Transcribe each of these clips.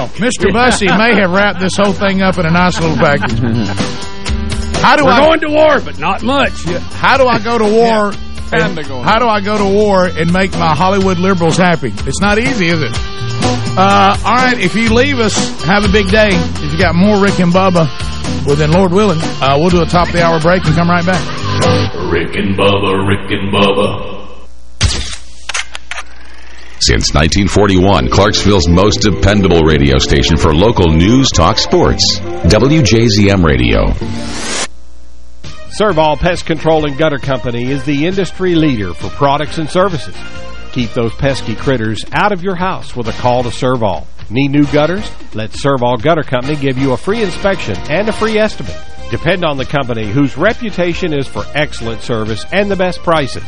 mail. Mr. Bussey may have wrapped this whole thing up in a nice little package. How do We're I going to war, but not much. How do I go to war? Kinda and going how do I go to war and make my Hollywood liberals happy? It's not easy, is it? Uh, all right, if you leave us, have a big day. If you got more Rick and Bubba, well then, Lord willing, uh, we'll do a top of the hour break and come right back. Rick and Bubba, Rick and Bubba. Since 1941, Clarksville's most dependable radio station for local news, talk, sports. WJZM Radio. Servall Pest Control and Gutter Company is the industry leader for products and services. Keep those pesky critters out of your house with a call to Servall. Need new gutters? Let Servall Gutter Company give you a free inspection and a free estimate. Depend on the company whose reputation is for excellent service and the best prices.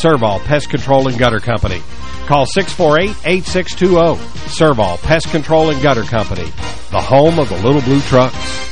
Servall Pest Control and Gutter Company. Call 648-8620. Servall Pest Control and Gutter Company, the home of the little blue trucks.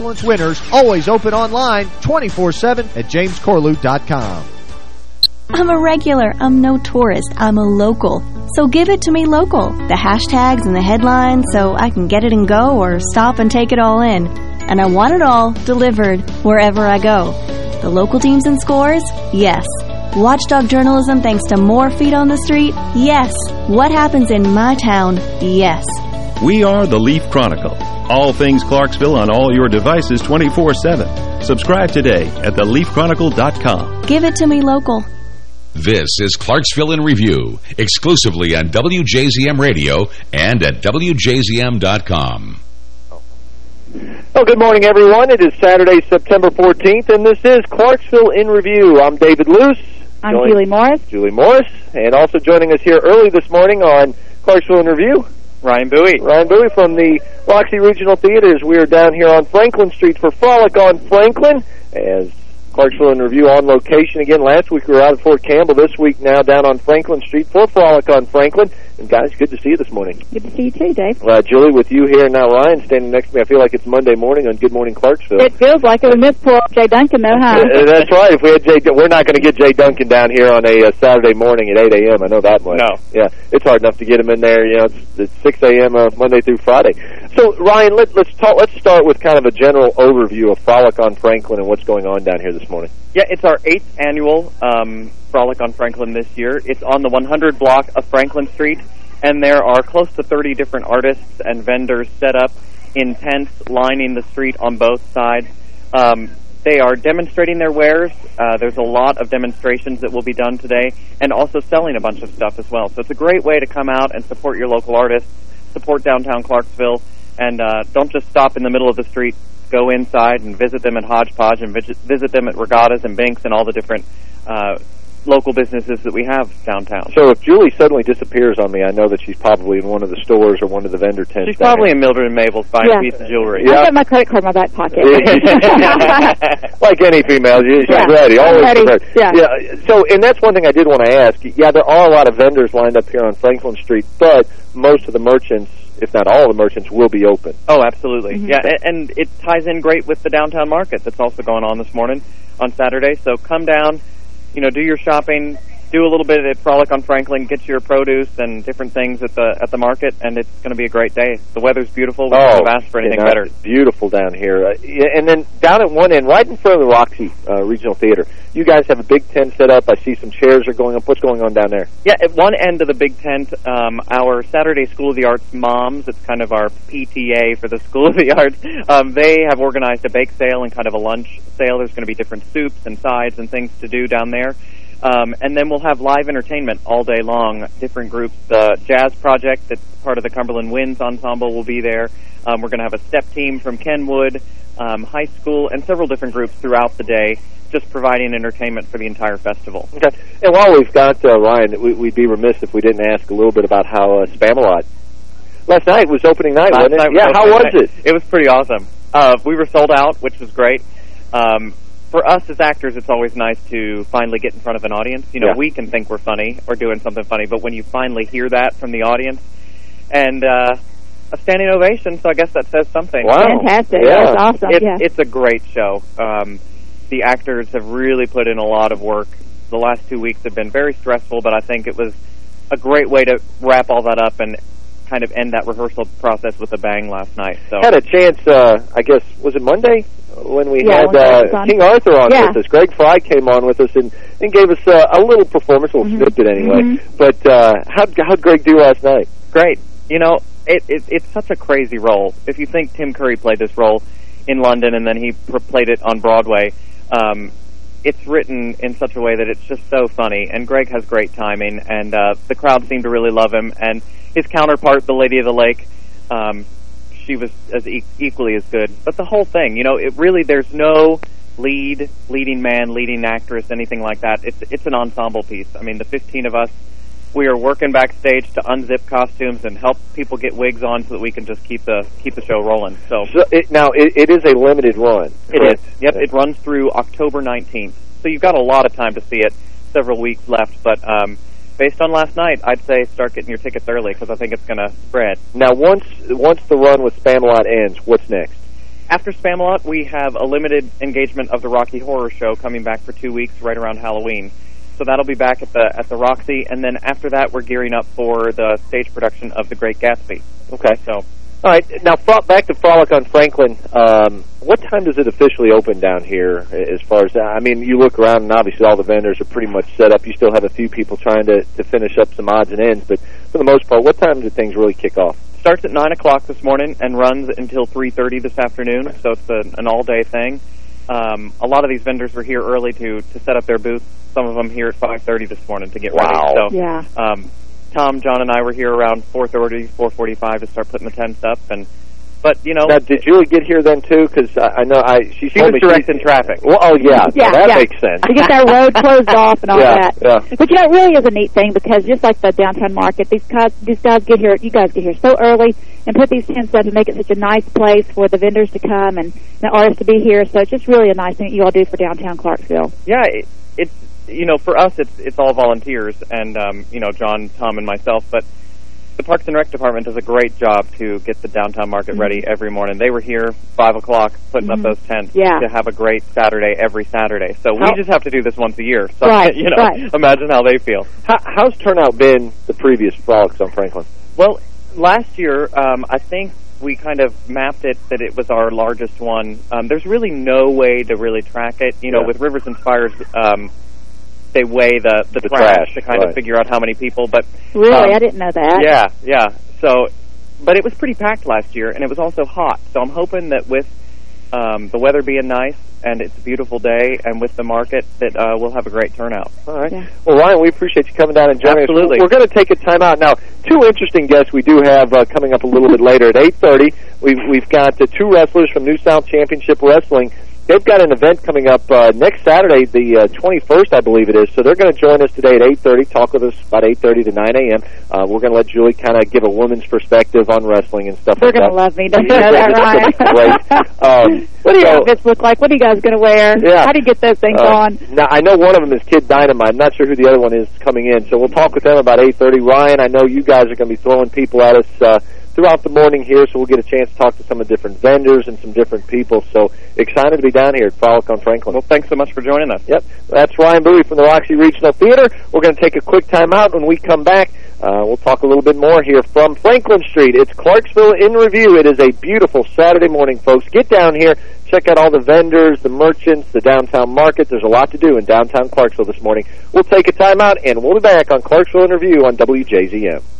Excellence winners, always open online 24-7 at jamescorlew.com. I'm a regular. I'm no tourist. I'm a local. So give it to me local. The hashtags and the headlines so I can get it and go or stop and take it all in. And I want it all delivered wherever I go. The local teams and scores? Yes. Watchdog journalism thanks to more feet on the street? Yes. What happens in my town? Yes. We are the Leaf Chronicle. All things Clarksville on all your devices 24-7. Subscribe today at theleafchronicle.com. Give it to me local. This is Clarksville in Review, exclusively on WJZM Radio and at WJZM.com. Well, good morning, everyone. It is Saturday, September 14th, and this is Clarksville in Review. I'm David Luce. I'm Julie Morris. Julie Morris. And also joining us here early this morning on Clarksville in Review, Ryan Bowie. Ryan Bowie from the Roxy Regional Theaters. We are down here on Franklin Street for Frolic on Franklin as Clarksville in Review on location again. Last week we were out at Fort Campbell. This week now down on Franklin Street for Frolic on Franklin. And guys, good to see you this morning. Good to see you too, Dave. Uh, Julie, with you here now, Ryan standing next to me. I feel like it's Monday morning on Good Morning Clarksville. It feels like it. We missed poor Jay Duncan, though, huh? Uh, that's right. If we had Jay, we're not going to get Jay Duncan down here on a uh, Saturday morning at 8 a.m. I know that much. No. Yeah, it's hard enough to get him in there. You know, it's, it's 6 a.m. Uh, Monday through Friday. So, Ryan, let, let's talk. Let's start with kind of a general overview of Frolic on Franklin and what's going on down here this morning. Yeah, it's our eighth annual um, Frolic on Franklin this year. It's on the 100 block of Franklin Street, and there are close to 30 different artists and vendors set up in tents lining the street on both sides. Um, they are demonstrating their wares. Uh, there's a lot of demonstrations that will be done today, and also selling a bunch of stuff as well. So it's a great way to come out and support your local artists, support downtown Clarksville, and uh, don't just stop in the middle of the street go inside and visit them at Hodgepodge and visit, them at Regattas and Binks and all the different uh, local businesses that we have downtown. So if Julie suddenly disappears on me, I know that she's probably in one of the stores or one of the vendor tents. She's probably in Mildred and Mabel's buying Yeah. a piece of jewelry. I've got my credit card in my back pocket. like any female, she- she's Yeah, ready, always ready. prepared. Yeah. So, and that's one thing I did want to ask. Yeah, there are a lot of vendors lined up here on Franklin Street, but most of the merchants, if not all the merchants, will be open. Oh, absolutely. Mm-hmm. Yeah, a- and it ties in great with the downtown market that's also going on this morning on Saturday. So come down, you know, do your shopping, do a little bit at Frolic on Franklin, get your produce and different things at the at the market, and it's going to be a great day. The weather's beautiful. We couldn't have asked for anything Oh, and, uh, better. it's beautiful down here. Uh, and then down at one end, right in front of the Roxy uh, Regional Theater, you guys have a big tent set up. I see some chairs are going up. What's going on down there? Yeah, at one end of the big tent, um, our Saturday School of the Arts moms, it's kind of our PTA for the School of the Arts, um, they have organized a bake sale and kind of a lunch sale. There's going to be different soups and sides and things to do down there. Um, and then we'll have live entertainment all day long. Different groups. The Jazz Project, that's part of the Cumberland Winds Ensemble, will be there. Um, we're going to have a step team from Kenwood, um, high school, and several different groups throughout the day, just providing entertainment for the entire festival. Okay. And while we've got uh, Ryan, we, we'd be remiss if we didn't ask a little bit about how uh, Spamalot Last night was opening night, Last wasn't it? night yeah, how was opening it? It was pretty awesome. Uh, we were sold out, which was great. Um, for us as actors, it's always nice to finally get in front of an audience. You know, Yeah. we can think we're funny or doing something funny, but when you finally hear that from the audience, and uh, a standing ovation, so I guess that says something. Wow. Fantastic. Yeah. That was awesome. It's, yeah. it's a great show. Um, the actors have really put in a lot of work. The last two weeks have been very stressful, but I think it was a great way to wrap all that up and kind of end that rehearsal process with a bang last night. So Had a chance, uh, I guess, was it Monday when we Yeah, had when uh. King Arthur on Yeah. with us? Greg Fry came on with us and, and gave us uh, a little performance, a little Mhm. snippet anyway. Mhm. But uh, how'd, how'd Greg do last night? great. You know, it, it, it's such a crazy role. If you think Tim Curry played this role in London and then he pr- played it on Broadway, um, it's written in such a way that it's just so funny. And Greg has great timing, and uh, the crowd seemed to really love him. And his counterpart, the Lady of the Lake, um, she was as e- equally as good. But the whole thing, you know, it really there's no lead, leading man, leading actress, anything like that. It's it's an ensemble piece. I mean, the 15 of us we are working backstage to unzip costumes and help people get wigs on so that we can just keep the keep the show rolling. So So it, now, it, it is a limited run. it correct? is. Yep, it runs through October 19th. So you've got a lot of time to see it. Several weeks left, but um, based on last night, I'd say start getting your tickets early because I think it's going to spread. Now, once once the run with Spamalot ends, what's next? After Spamalot, we have a limited engagement of the Rocky Horror Show coming back for two weeks right around Halloween. So that'll be back at the at the Roxy, and then after that, we're gearing up for the stage production of The Great Gatsby. Okay. So All right. Now, back to Frolic on Franklin. Um, what time does it officially open down here? As far as I mean, you look around, and obviously all the vendors are pretty much set up. You still have a few people trying to to finish up some odds and ends, but for the most part, what time do things really kick off? starts at nine o'clock this morning and runs until three thirty this afternoon. So it's a, an all day thing. Um, a lot of these vendors were here early to to set up their booths. Some of them here at five thirty this morning to get Wow. ready. So Yeah. um, Tom, John, and I were here around four thirty, four forty five to start putting the tents up. And but you know, Now, did Julie get here then too? Because I, I know I she, she told was me directing traffic. Well, oh yeah, Yeah, that yeah. makes sense. to get that road closed off and all Yeah, that. yeah. But you know, it really is a neat thing because just like the downtown market, these guys, these guys get here, you guys get here so early and put these tents up and make it such a nice place for the vendors to come and the artists to be here. So it's just really a nice thing that you all do for downtown Clarksville. Yeah, it, it's you know for us it's it's all volunteers and um, you know John, Tom, and myself, but. The Parks and Rec department does a great job to get the downtown market Mm-hmm. ready every morning. They were here five o'clock putting Mhm. up those tents Yeah. to have a great Saturday every Saturday. So we How- just have to do this once a year. So Right, you know, right. imagine how they feel. How, how's turnout been the previous frolics on Franklin? Well, last year, um, I think we kind of mapped it that it was our largest one. Um, there's really no way to really track it. You know, Yeah. with Rivers and Spires, um, they weigh the, the, The trash, trash, to kind right. of figure out how many people. But Really, Um, I didn't know that. yeah, yeah. So, but it was pretty packed last year, and it was also hot. So I'm hoping that with um, the weather being nice and it's a beautiful day, and with the market, that uh, we'll have a great turnout. All right. Yeah. Well, Ryan, we appreciate you coming down and joining Absolutely. us. We're going to take a time out now. Two interesting guests we do have uh, coming up a little bit later at 8:30. We've we've got the two wrestlers from New South Championship Wrestling. They've got an event coming up uh, next Saturday, the uh, 21st, I believe it is. So they're going to join us today at 8:30. Talk with us about 8:30 to 9 a.m. Uh, we're going to let Julie kind of give a woman's perspective on wrestling and stuff They're like going that. to love me. Don't you know that, Ryan? Um, what do your so- outfits look like? What are you guys going to wear? Yeah. How do you get those things Uh, on? Now I know one of them is Kid Dynamite. I'm not sure who the other one is coming in, so we'll talk with them about 8:30. Ryan, I know you guys are going to be throwing people at us uh, throughout the morning here, so we'll get a chance to talk to some of the different vendors and some different people. So excited to be down here at Frolic on Franklin. Well, thanks so much for joining us. Yep, that's Ryan Bowie from the Roxy Regional Theater. We're going to take a quick time out. When we come back, uh, we'll talk a little bit more here from Franklin Street. It's Clarksville in Review. It is a beautiful Saturday morning, folks. Get down here. Check out all the vendors, the merchants, the downtown market. There's a lot to do in downtown Clarksville this morning. We'll take a time out, and we'll be back on Clarksville in Review on WJZM.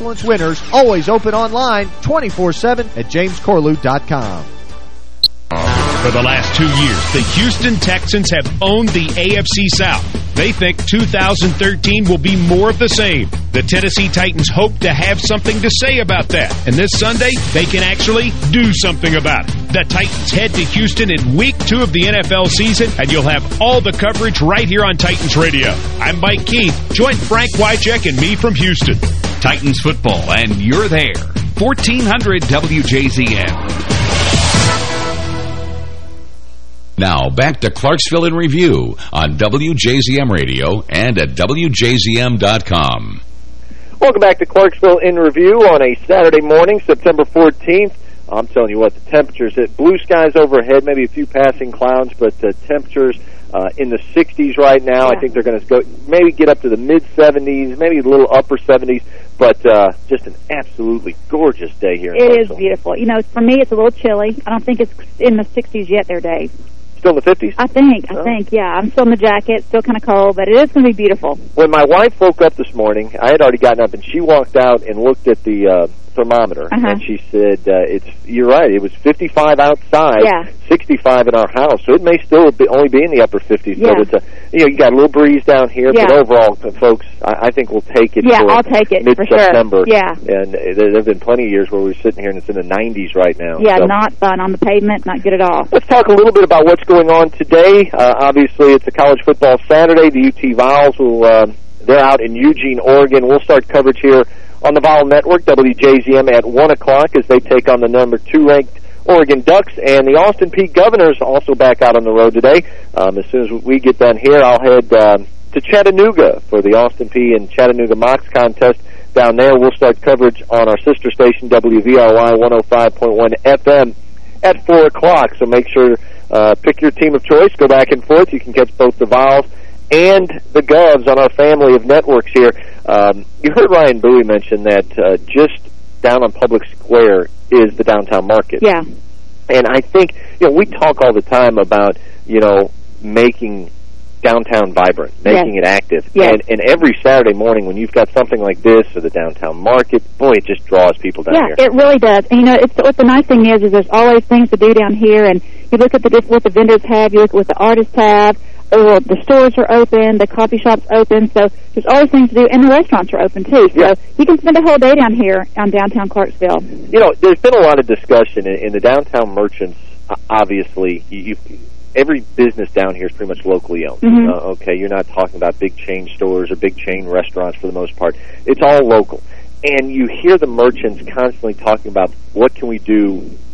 Excellence winners, always open online 24-7 at jamescorlew.com. For the last two years, the Houston Texans have owned the AFC South. They think 2013 will be more of the same. The Tennessee Titans hope to have something to say about that. And this Sunday, they can actually do something about it. The Titans head to Houston in week two of the NFL season, and you'll have all the coverage right here on Titans Radio. I'm Mike Keith. Join Frank Wycheck and me from Houston. Titans football, and you're there. 1400 WJZM. Now, back to Clarksville in Review on WJZM Radio and at WJZM.com. Welcome back to Clarksville in Review on a Saturday morning, September 14th. I'm telling you what, the temperatures, at blue skies overhead, maybe a few passing clouds, but the temperatures uh, in the 60s right now. Yeah. I think they're going to go maybe get up to the mid-70s, maybe a little upper 70s, but uh, just an absolutely gorgeous day here. It is beautiful. You know, for me, it's a little chilly. I don't think it's in the 60s yet there, Dave. Still in the 50s? I think, I think, yeah. I'm still in the jacket, still kind of cold, but it is going to be beautiful. When my wife woke up this morning, I had already gotten up, and she walked out and looked at the uh, thermometer, uh -huh. and she said, uh, "It's you're right. It was 55 outside, yeah. 65 in our house, so it may still be, only be in the upper 50s. Yeah. But it's a you know you got a little breeze down here, yeah. but overall, folks, I, I think we'll take it. Yeah, I'll take it mid September. Sure. Yeah, and there have been plenty of years where we're sitting here and it's in the 90s right now. Yeah, so. not fun on the pavement, not good at all. Let's talk a little bit about what's going on today. Uh, obviously, it's a college football Saturday. The UT Vols will. Uh, they're out in Eugene, Oregon. We'll start coverage here on the Vol Network, WJZM, at 1 o'clock as they take on the number two ranked Oregon Ducks. And the Austin Peay Governors also back out on the road today. Um, as soon as we get done here, I'll head um, to Chattanooga for the Austin Peay and Chattanooga Mocs contest. Down there, we'll start coverage on our sister station, WVRY 105.1 FM, at 4 o'clock. So make sure, uh, pick your team of choice, go back and forth. You can catch both the Vols and the Govs on our family of networks here. Um, you heard Ryan Bowie mention that uh, just down on Public Square is the downtown market. Yeah. And I think, you know, we talk all the time about, you know, making downtown vibrant, making yes. it active. Yes. And, and every Saturday morning when you've got something like this or the downtown market, boy, it just draws people down yeah, here. Yeah, it really does. And, you know, it's what the nice thing is is there's always things to do down here. And you look at the what the vendors have, you look at what the artists have, or the stores are open, the coffee shop's open, so there's always things to do, and the restaurants are open, too. So yeah. you can spend a whole day down here on downtown Clarksville. You know, there's been a lot of discussion in, in the downtown merchants, obviously, you, you every business down here is pretty much locally owned. Mm -hmm. uh, okay, you're not talking about big chain stores or big chain restaurants for the most part. It's all local. And you hear the merchants constantly talking about what can we do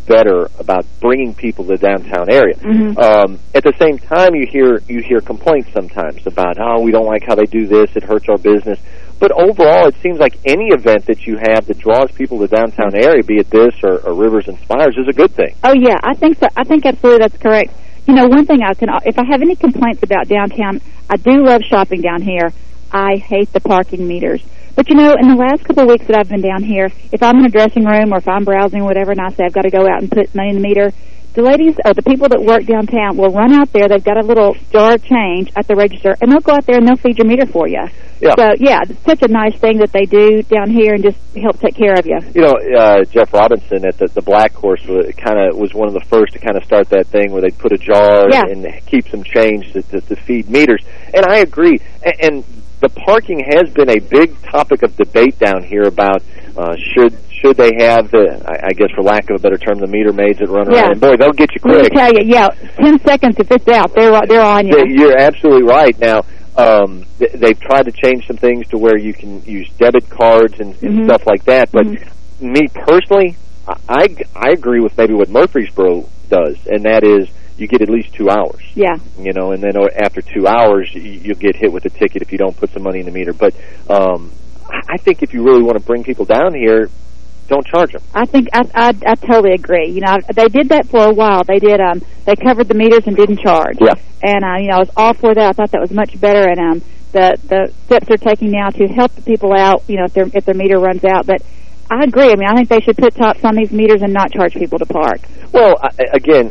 better about bringing people to the downtown area. Mm -hmm. um, at the same time, you hear you hear complaints sometimes about, oh, we don't like how they do this, it hurts our business. But overall, it seems like any event that you have that draws people to the downtown area, be it this or, or Rivers and Spires, is a good thing. Oh, yeah, I think so. I think absolutely that's correct. You know, one thing I can, if I have any complaints about downtown, I do love shopping down here. I hate the parking meters. But, you know, in the last couple of weeks that I've been down here, if I'm in a dressing room or if I'm browsing or whatever and I say I've got to go out and put money in the meter, the ladies or the people that work downtown will run out there. They've got a little jar of change at the register, and they'll go out there and they'll feed your meter for you. Yeah. So, yeah, it's such a nice thing that they do down here and just help take care of you. You know, uh, Jeff Robinson at the, the Black Horse kind of was one of the first to kind of start that thing where they'd put a jar yeah. and keep some change to, to, to feed meters. And I agree. And, and the parking has been a big topic of debate down here about uh, should should they have the, I, I guess for lack of a better term, the meter maids that run Yeah. around. And boy, they'll get you quick. Let me tell you, yeah, 10 seconds if it's out, they're, they're on you. You're absolutely right. Now, um, th they've tried to change some things to where you can use debit cards and, and Mhm. stuff like that. But me personally, I, I I agree with maybe what Murfreesboro does, and that is you get at least two hours. Yeah. You know, and then after two hours, you, you'll get hit with a ticket if you don't put some money in the meter. But um, I I think if you really want to bring people down here, don't charge them. I think I, I I totally agree. You know, they did that for a while. They did um they covered the meters and didn't charge. Yeah. And uh, you know, I was all for that. I thought that was much better. And um the the steps they're taking now to help the people out. You know, if their if their meter runs out, but. I agree. I mean, I think they should put tops on these meters and not charge people to park. Well, I, again,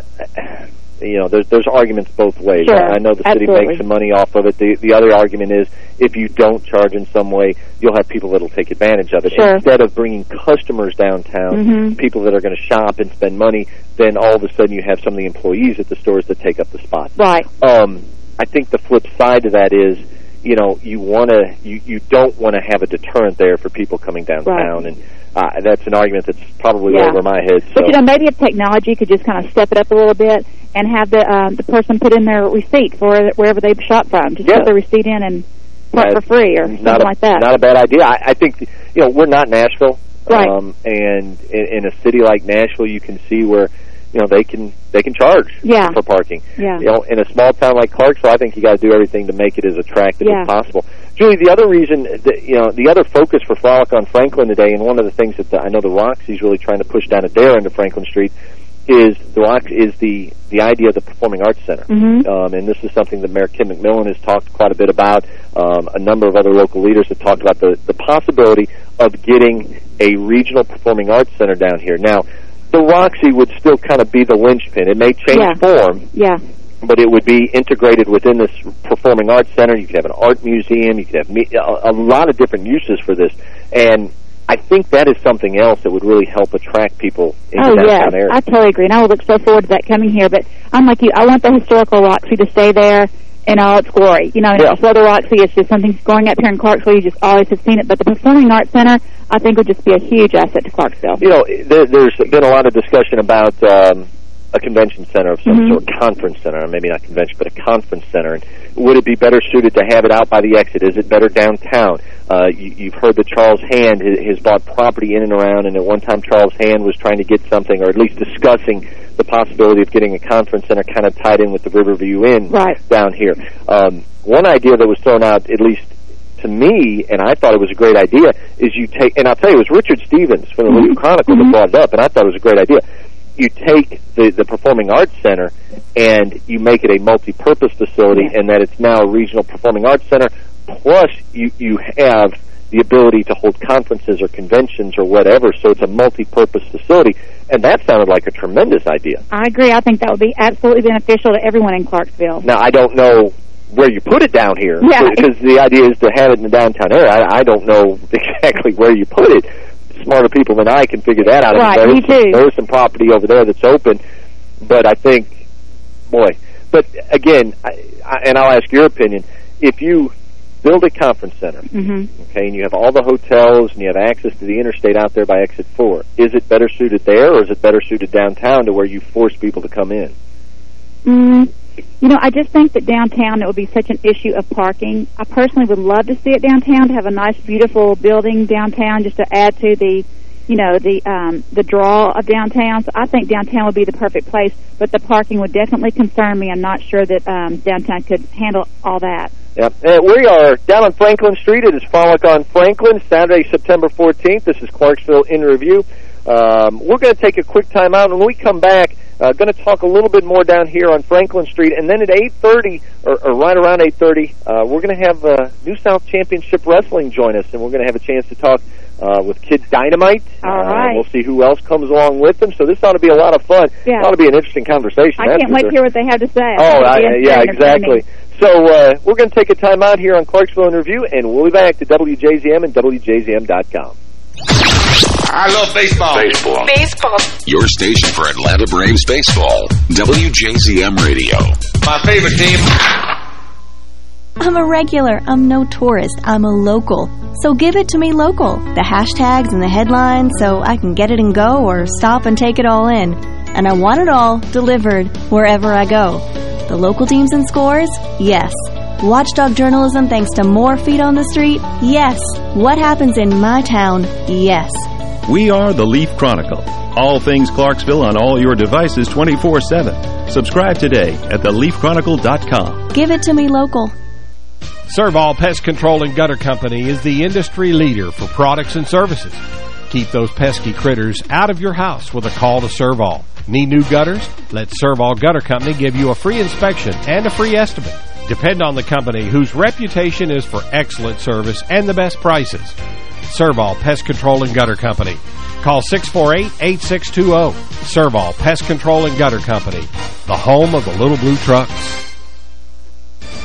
you know, there's there's arguments both ways. Sure, I, I know the city absolutely. makes some money off of it. The the other argument is if you don't charge in some way, you'll have people that'll take advantage of it. Sure. Instead of bringing customers downtown, Mhm. people that are going to shop and spend money, then all of a sudden you have some of the employees at the stores that take up the spot. Right. Um, I think the flip side to that is, you know, you want to, you, you don't want to have a deterrent there for people coming downtown, and uh, that's an argument that's probably Yeah. over my head. So. But you know, maybe if technology could just kind of step it up a little bit and have the um, the person put in their receipt for wherever they shop from, just Yeah. put the receipt in and park for free or something a, like that. Not a bad idea. I, I think, you know, we're not Nashville. Right. Um, and in, in a city like Nashville, you can see where, you know, they can they can charge Yeah. for parking. Yeah. You know, in a small town like Clarksville, I think you got to do everything to make it as attractive Yeah. as possible. Julie, the other reason, that, you know, the other focus for Frolic on Franklin today, and one of the things that the, I know the Roxy's really trying to push down at their end of Franklin Street, is the Rox is the the idea of the Performing Arts Center. Mhm. Um, and this is something that Mayor Kim McMillan has talked quite a bit about. Um, a number of other local leaders have talked about the, the possibility of getting a regional performing arts center down here. Now, the Roxy would still kind of be the linchpin. It may change Yeah. form, Yeah. but it would be integrated within this performing arts center. You could have an art museum. You could have me- a, a lot of different uses for this. And I think that is something else that would really help attract people into Oh, downtown area. I totally agree. And I would look so forward to that coming here. But I'm like you. I want the historical Roxy to stay there in all its glory. You know, and Yeah. it's Roxy. It's just something growing up here in Clarksville. You just always have seen it. But the Performing Arts Center, I think, would just be a huge asset to Clarksville. You know, there, there's been a lot of discussion about um, a convention center of some Mhm. sort, conference center, or maybe not convention, but a conference center. And would it be better suited to have it out by the exit? Is it better downtown? Uh, you, you've heard that Charles Hand has, has bought property in and around, and at one time Charles Hand was trying to get something, or at least discussing the possibility of getting a conference center kind of tied in with the Riverview Inn Right. down here. Um, one idea that was thrown out, at least to me, and I thought it was a great idea, is you take, and I'll tell you, it was Richard Stevens from the Mm-hmm. Leaf Chronicle that brought it up, and I thought it was a great idea. You take the, the Performing Arts Center and you make it a multi-purpose facility, and that it's now a regional performing arts center, plus you, you have the ability to hold conferences or conventions or whatever, so it's a multi-purpose facility, and that sounded like a tremendous idea. I agree. I think that would be absolutely beneficial to everyone in Clarksville. Now, I don't know where you put it down here. Yeah. Because the idea is to have it in the downtown area. I, I don't know exactly where you put it. Smarter people than I can figure that out. Right, I mean, me is- too. There is some property over there that's open, but I think, boy. But again, I, I, and I'll ask your opinion. If you build a conference center, hmm okay, and you have all the hotels and you have access to the interstate out there by exit four, is it better suited there or is it better suited downtown to where you force people to come in? Mm, you know, I just think that downtown it would be such an issue of parking. I personally would love to see it downtown to have a nice, beautiful building downtown, just to add to the, you know, the um, the draw of downtown. So I think downtown would be the perfect place, but the parking would definitely concern me. I'm not sure that um, downtown could handle all that. Yep. We are down on Franklin Street. It is Frolic on Franklin, Saturday, September 14th. This is Clarksville in Review. Um, we're going to take a quick time out. When we come back, uh, going to talk a little bit more down here on Franklin Street. And then at 8.30, or, or right around 8.30, uh, we're going to have uh, New South Championship Wrestling join us. And we're going to have a chance to talk uh, with Kid Dynamite. All Uh, right. we'll see who else comes along with them. So this ought to be a lot of fun. Yeah. It ought to be an interesting conversation. I can't wait sure. to hear what they have to say. Oh, I, yeah, exactly. So uh, we're going to take a time out here on Clarksville in Review, and we'll be back to WJZM and WJZM.com. I love baseball. Baseball. Baseball. Your station for Atlanta Braves baseball. WJZM Radio. My favorite team. I'm a regular. I'm no tourist. I'm a local. So give it to me local. The hashtags and the headlines so I can get it and go or stop and take it all in. And I want it all delivered wherever I go. The local teams and scores? Yes. Watchdog journalism thanks to more feet on the street? Yes. What happens in my town? Yes. We are the Leaf Chronicle. All things Clarksville on all your devices 24-7. Subscribe today at theleafchronicle.com. Give it to me local. Servall Pest Control and Gutter Company is the industry leader for products and services. Keep those pesky critters out of your house with a call to Servall. Need new gutters? Let Servall Gutter Company give you a free inspection and a free estimate. Depend on the company whose reputation is for excellent service and the best prices. Servall Pest Control and Gutter Company. Call 648-8620. Servall Pest Control and Gutter Company, the home of the little blue trucks.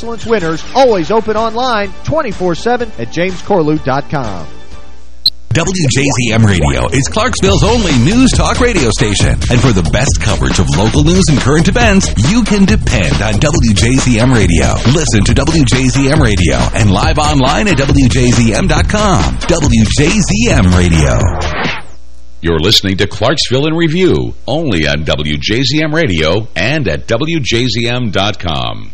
Excellence winners, always open online 24-7 at jamescorlew.com. WJZM Radio is Clarksville's only news talk radio station. And for the best coverage of local news and current events, you can depend on WJZM Radio. Listen to WJZM Radio and live online at WJZM.com. WJZM Radio. You're listening to Clarksville in Review, only on WJZM Radio and at WJZM.com.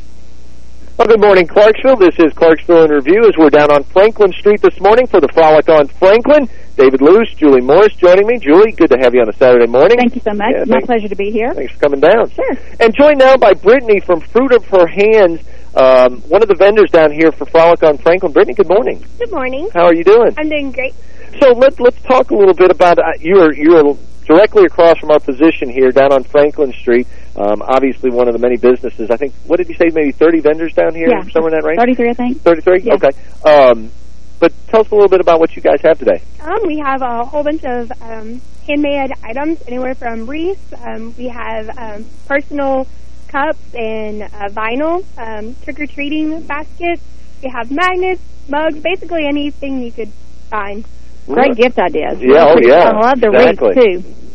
Well, good morning, Clarksville. This is Clarksville in Review as we're down on Franklin Street this morning for the Frolic on Franklin. David Luce, Julie Morris joining me. Julie, good to have you on a Saturday morning. Thank you so much. Yeah, My pleasure to be here. Thanks for coming down. Sure. And joined now by Brittany from Fruit of Her Hands, um, one of the vendors down here for Frolic on Franklin. Brittany, good morning. Good morning. How are you doing? I'm doing great. So let's let's talk a little bit about uh, you are you are directly across from our position here down on Franklin Street. Um, obviously, one of the many businesses. I think what did you say? Maybe 30 vendors down here, yeah. somewhere in that range. 33, I think. 33. Yeah. Okay. Um, but tell us a little bit about what you guys have today. Um, we have a whole bunch of um, handmade items, anywhere from wreaths. Um, we have um, personal cups and uh, vinyl, um, trick-or-treating baskets. We have magnets, mugs, basically anything you could find. Great gift ideas. Yeah, oh yeah. I love the exactly. wreaths, too.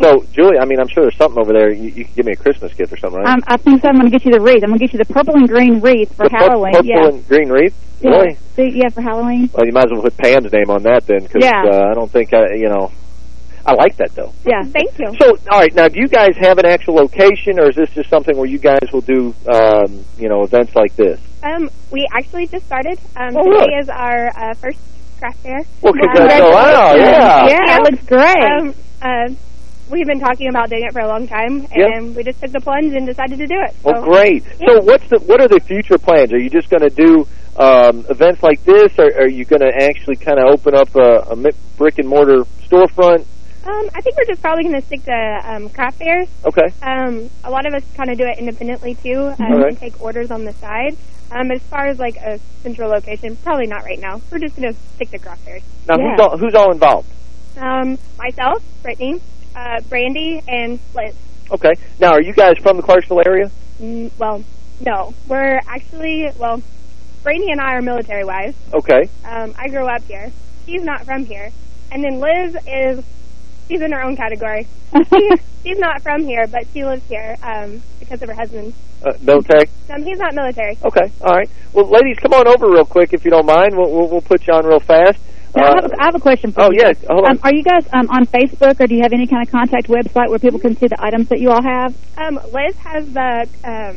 So, Julie, I mean, I'm sure there's something over there. You, you can give me a Christmas gift or something, right? Um, I think so. I'm going to get you the wreath. I'm going to get you the purple and green wreath for the Halloween. purple yeah. and green wreath? Yeah. Really? So, yeah, for Halloween. Well, you might as well put Pam's name on that then, because Yeah. uh, I don't think, I, you know, I like that, though. Yeah. Thank you. So, all right, now, do you guys have an actual location, or is this just something where you guys will do, um, you know, events like this? Um, we actually just started. Um, Oh, today really? is our uh, first craft fair. Well, congratulations. Oh, wow, yeah. Yeah, it looks great. Um, uh, we've been talking about doing it for a long time, Yeah. and we just took the plunge and decided to do it. Well, So- great. So, what's the what are the future plans? Are you just going to do um, events like this, or are you going to actually kind of open up a, a brick and mortar storefront? Um, I think we're just probably going to stick to um, craft fairs. Okay. Um, a lot of us kind of do it independently too, um, right. and take orders on the side. Um, as far as like a central location, probably not right now. We're just going to stick to craft fairs. Now, who's all who's all involved? Um, myself, Brittany, uh, Brandy, and Liz. Okay. Now, are you guys from the Clarksville area? Mm, well, no, we're actually well. Brandy and I are military wives. Okay. Um, I grew up here. She's not from here, and then Liz is. She's in her own category. she, she's not from here, but she lives here um, because of her husband. Uh, military. Um, he's not military. Okay. All right. Well, ladies, come on over real quick if you don't mind. We'll we'll, we'll put you on real fast. Now, I, Uh, have a, I have a question for oh, you. yeah. Hold on. Um, are you guys um, on Facebook, or do you have any kind of contact website where people can see the items that you all have? Um, Liz has the um,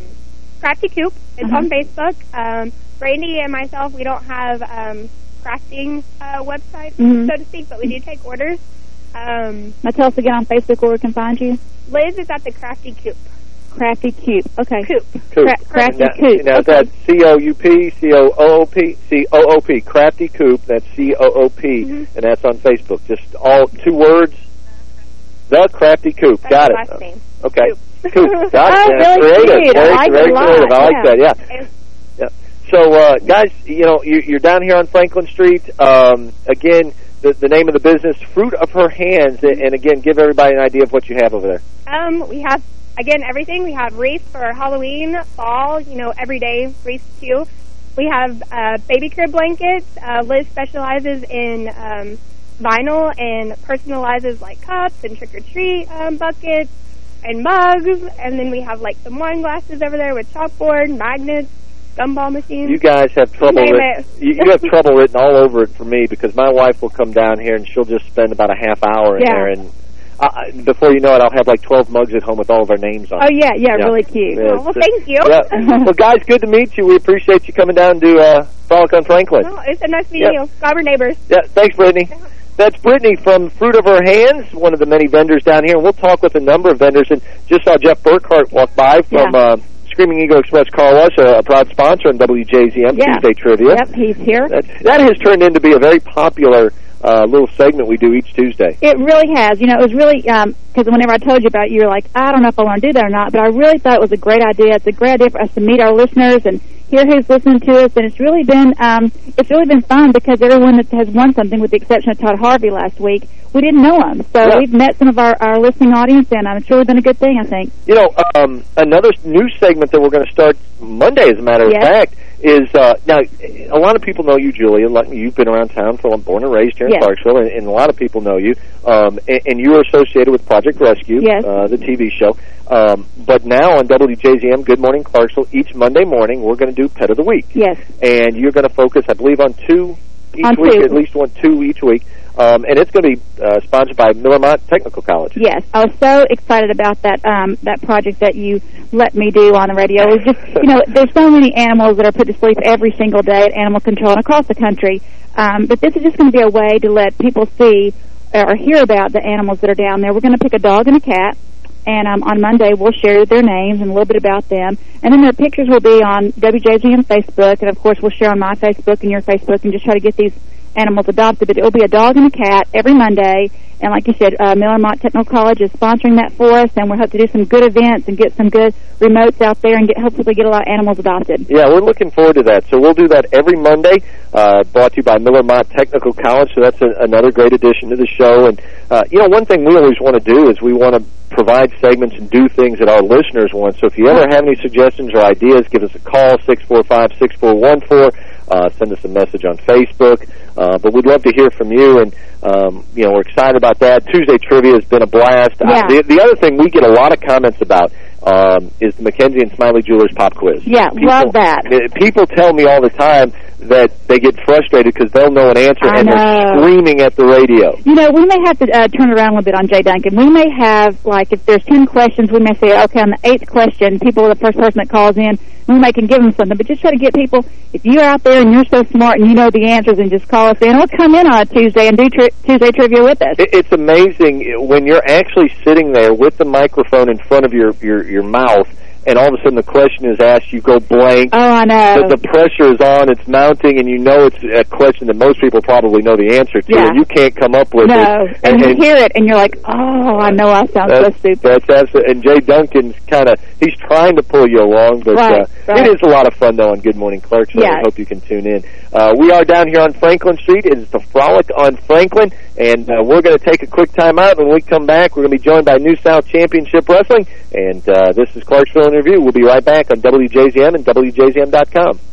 Crafty Coop. It's Uh-huh. on Facebook. Um, Brandy and myself, we don't have um, crafting uh, website, Mhm. so to speak, but we do take orders. Um, Now tell us again on Facebook where we can find you. Liz is at the Crafty Coop. Crafty Coop. Okay. Coop. Coop. Cra- Crafty now, Coop. Now, is Okay. that C-O-U-P, C-O-O-O-P, C-O-O-P, Crafty Coop, that's C-O-O-P, Mm-hmm. and that's on Facebook. Just all two words, The Crafty Coop. That's Got it. last name. Okay. Coop. Got Oh, it. That's really creative. cute. I Very, like it very a lot. creative. I like Yeah. that, yeah. yeah. So, uh, guys, you know, you, you're down here on Franklin Street. Um, again, the, the name of the business, Fruit of Her Hands. And again, give everybody an idea of what you have over there. Um, we have, again, everything. We have wreaths for Halloween, fall, you know, everyday wreaths too. We have uh, baby crib blankets. Uh, Liz specializes in um, vinyl and personalizes like cups and trick-or-treat um, buckets and mugs. And then we have like some wine glasses over there with chalkboard, magnets, gumball machines. You guys have trouble. Name Writ it. you, you have trouble written all over it for me because my wife will come down here and she'll just spend about a half hour in Yeah. there, and I, before you know it, I'll have like 12 mugs at home with all of our names on. Oh, it. yeah, yeah, really cute. Yeah, well, thank you. Yeah. well, guys, good to meet you. We appreciate you coming down to uh, Frolic on Franklin. Well, it's a nice meeting Yep. you. Glad we're neighbors. Yeah, thanks, Brittany. That's Brittany from Fruit of Her Hands, one of the many vendors down here. And we'll talk with a number of vendors. And just saw Jeff Burkhart walk by from uh, Screaming Eagle Express Car Wash, a, a proud sponsor on WJZM Yeah. Tuesday Trivia. Yep, he's here. That, that has turned into be a very popular uh, little segment we do each Tuesday. It really has. You know, it was really, because whenever I told you about it, you were like, I don't know if I want to do that or not, but I really thought it was a great idea. It's a great idea for us to meet our listeners and hear who's listening to us, and it's really been, um, it's really been fun because everyone that has won something, with the exception of Todd Harvey last week, we didn't know him. So Yeah. we've met some of our, our listening audience, and um, it's really been a good thing, I think. You know, um, another new segment that we're going to start Monday, as a matter Yes. of fact, is uh, now a lot of people know you, Julia. Like you've been around town for I'm born and raised here in Yes. Clarksville, and, and a lot of people know you. Um, and, and you are associated with Project Rescue, Yes. uh, the TV show. Um, but now on WJZM, Good Morning Clarksville, each Monday morning we're going to do Pet of the Week, Yes. and you're going to focus, I believe, on two each On week, two. at least one, two each week. Um, and it's going to be uh, sponsored by Miller-Motte Technical College. Yes, I was so excited about that um, that project that you let me do on the radio. It was just, you know, there's so many animals that are put to sleep every single day at animal control and across the country. Um, but this is just going to be a way to let people see or hear about the animals that are down there. We're going to pick a dog and a cat. And um, on Monday, we'll share their names and a little bit about them. And then their pictures will be on WJZM Facebook. And, of course, we'll share on my Facebook and your Facebook and just try to get these animals adopted. But it will be a dog and a cat every Monday. And like you said, uh, Miller-Motte Technical College is sponsoring that for us. And we hope to do some good events and get some good remotes out there and get hopefully get a lot of animals adopted. Yeah, we're looking forward to that. So we'll do that every Monday, uh, brought to you by Miller-Motte Technical College. So that's a, another great addition to the show. And, uh, you know, one thing we always want to do is we want to provide segments and do things that our listeners want. So if you ever have any suggestions or ideas, give us a call, 645-6414. Uh, send us a message on Facebook. Uh, but we'd love to hear from you, and um, you know we're excited about that. Tuesday trivia has been a blast. Yeah. the, the other thing we get a lot of comments about um, is the Mackenzie and Smiley Jewelers pop quiz. Yeah, love that. People tell me all the time that they get frustrated because they'll know an answer I and they're know. screaming at the radio. You know, we may have to uh, turn around a little bit on Jay Duncan. We may have, like, if there's 10 questions, we may say, okay, on the eighth question, people, the first person that calls in, we may can give them something. But just try to get people, if you're out there and you're so smart and you know the answers, and just call us in, or come in on a Tuesday and do tri Tuesday trivia with us. It's amazing when you're actually sitting there with the microphone in front of your, your, your mouth and all of a sudden the question is asked, you go blank. Oh, I know. The, the pressure is on, it's mounting, and you know it's a question that most people probably know the answer to, Yeah. and you can't come up with no, it. and, you hear it, and you're like, oh, I know I sound so stupid. that's absolutely, and Jay Duncan's kind of, he's trying to pull you along, but Right, uh, right. it is a lot of fun, though, on Good Morning Clarksville. Yeah. I hope you can tune in. Uh, we are down here on Franklin Street. It is the Frolic on Franklin, and uh, we're going to take a quick time out. When we come back, we're going to be joined by New South Championship Wrestling, and uh, this is Clarksville in Review. We'll be right back on WJZM and WJZM.com.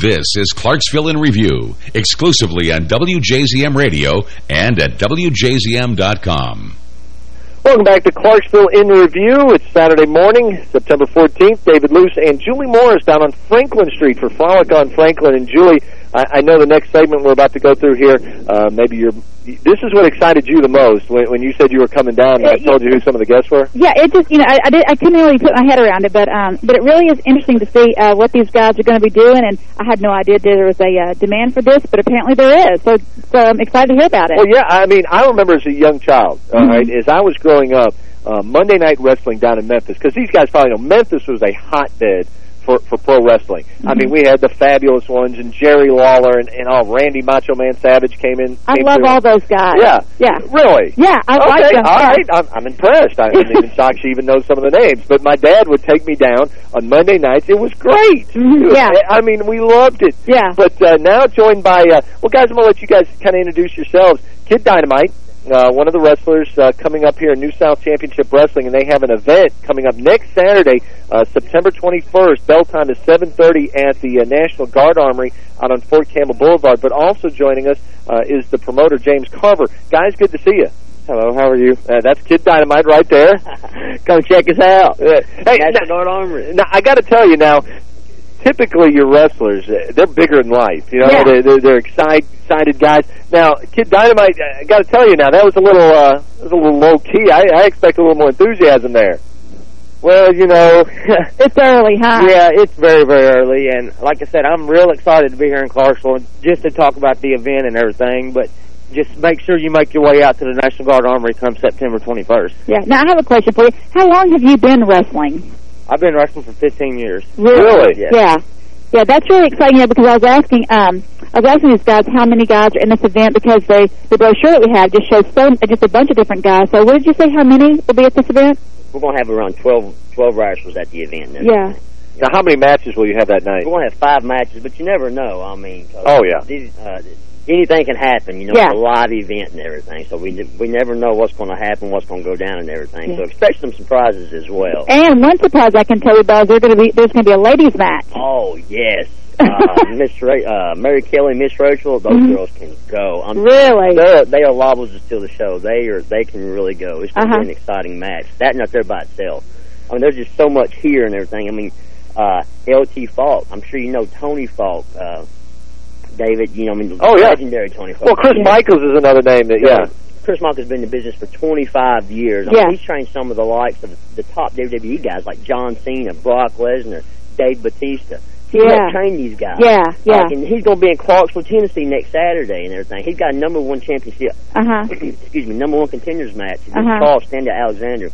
This is Clarksville in Review, exclusively on WJZM Radio and at WJZM.com. Welcome back to Clarksville in Review. It's Saturday morning, September 14th. David Luce and Julie Morris down on Franklin Street for Frolic on Franklin. And Julie, I, I know the next segment we're about to go through here, uh, maybe you're this is what excited you the most when, when you said you were coming down. And I told you who some of the guests were. Yeah, it just you know I, I did I couldn't really put my head around it, but um but it really is interesting to see uh, what these guys are going to be doing. And I had no idea there was a uh, demand for this, but apparently there is. So, so I'm excited to hear about it. Well, yeah, I mean I remember as a young child, all Mhm. right, as I was growing up, uh, Monday Night Wrestling down in Memphis because these guys probably know Memphis was a hotbed. For, for pro wrestling. I Mm-hmm. mean, we had the fabulous ones and Jerry Lawler and, and all Randy Macho Man Savage came in. I love all those guys. Yeah. yeah, Really? yeah. I okay, like them. all right. I'm, I'm impressed. I, I'm even shocked she even knows some of the names. But my dad would take me down on Monday nights. It was great. Mhm, yeah. I mean, we loved it. Yeah. But uh, now joined by, uh, well, guys, I'm going to let you guys kind of introduce yourselves. Kid Dynamite, uh, one of the wrestlers uh, coming up here in New South Championship Wrestling, and they have an event coming up next Saturday, uh, September 21st. Bell time is 7.30 at the uh, National Guard Armory out on Fort Campbell Boulevard. But also joining us uh, is the promoter, James Carver. Guys, good to see you. Hello, how are you? Uh, that's Kid Dynamite right there. Come check us out. Uh, hey, National Guard Armory. Now, I got to tell you now, typically your wrestlers, uh, they're bigger than life. You know, Yeah. they're, they're, they're excited, excited guys. Now, Kid Dynamite, I got to tell you now, that was a little, uh, that was a little low key. I, I expect a little more enthusiasm there. Well, you know, it's early, huh? Yeah, it's very, very early, and like I said, I'm real excited to be here in Clarksville just to talk about the event and everything. But just make sure you make your way out to the National Guard Armory come September 21st. Yeah. Now I have a question for you. How long have you been wrestling? I've been wrestling for 15 years. Yes. Yeah. Yeah, that's really exciting yeah, because I was asking um I was asking these guys how many guys are in this event because they the brochure that we have just shows so just a bunch of different guys. So what did you say how many will be at this event? We're going to have around 12, 12 wrestlers at the event. and Yeah. Now, how many matches will you have that night? We're going to have five matches, but you never know. I mean, Oh, yeah. these, uh, anything can happen. You know, Yeah. it's a live event and everything, so we we never know what's going to happen, what's going to go down, and everything. Yeah. So expect some surprises as well. And one surprise I can tell you about is there's gonna be there's gonna be a ladies match. Oh yes, uh, Miss Ra- uh, Mary Kelly, Miss Rachel, those Mhm. girls can go. I'm, Really? They are liable to steal the show. They are. They can really go. It's going to Uh-huh. be an exciting match. That and up there by itself. I mean, there's just so much here and everything. I mean, uh, LT Falk. I'm sure you know Tony Falk. Uh, David, you know, I mean, Oh, yeah. legendary Tony Falk. Well, Chris Michaels is another name that, yeah. Chris Michaels has been in the business for 25 years. I Yeah. mean, he's trained some of the likes of the top WWE guys like John Cena, Brock Lesnar, Dave Batista. He Yeah. helped train these guys. Yeah, yeah. Like, and he's going to be in Clarksville, Tennessee next Saturday and everything. He's got a number one championship. Uh huh. excuse me, number one contenders match Uh-huh. Charles Stanley Alexander.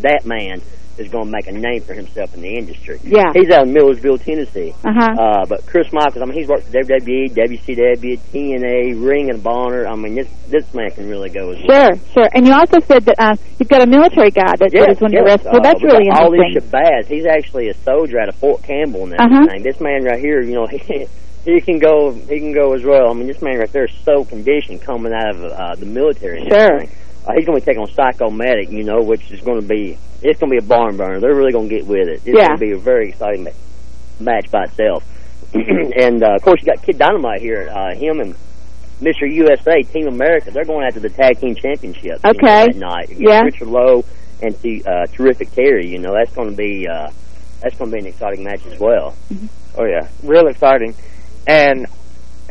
That man is going to make a name for himself in the industry. Yeah. He's out of Millersville, Tennessee. Uh-huh. Uh, but Chris Michaels, I mean, he's worked for WWE, WCW, TNA, Ring of Honor. I mean, this this man can really go as well. Sure, sure. And you also said that uh, you've got a military guy that, that is one of your yes. wrestlers. Well, that's Uh, really got Ali interesting. Shabazz, he's actually a soldier out of Fort Campbell and Uh-huh. This man right here, you know, he, he can go he can go as well. I mean, this man right there is so conditioned coming out of uh, the military. and Sure. everything. Uh, he's going to be taking on Psychomatic, you know, which is going to be it's going to be a barn burner. They're really going to get with it. It's Yeah. going to be a very exciting ma- match by itself. and uh, of course, you got Kid Dynamite here. Uh, him and Mr. USA, Team America, they're going after the tag team championship. you know, that night against Yeah. Richard Lowe and the uh, Terrific Terry. You know, that's going to be uh, that's going to be an exciting match as well. Oh yeah, real exciting, and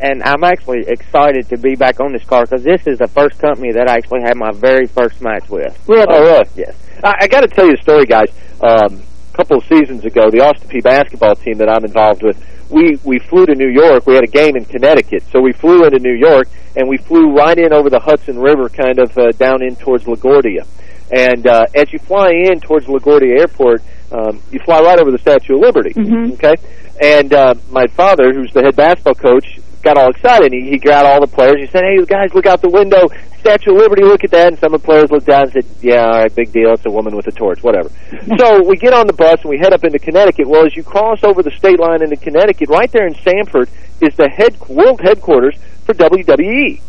and I'm actually excited to be back on this card because this is the first company that I actually had my very first match with. Really? Oh, really? Yes. I, I got to tell you a story, guys. Um, a couple of seasons ago, the Austin Peay basketball team that I'm involved with, we we flew to New York. We had a game in Connecticut, so we flew into New York and we flew right in over the Hudson River, kind of uh, down in towards LaGuardia. And uh, as you fly in towards LaGuardia Airport, um, you fly right over the Statue of Liberty. Mhm. Okay, and uh, my father, who's the head basketball coach, got all excited. He, he got all the players. He said, "Hey, guys, look out the window, Statue of Liberty. Look at that." And some of the players looked down and said, "Yeah, all right, big deal. It's a woman with a torch, whatever." so we get on the bus and we head up into Connecticut. Well, as you cross over the state line into Connecticut, right there in Stamford is the head world headquarters for WWE.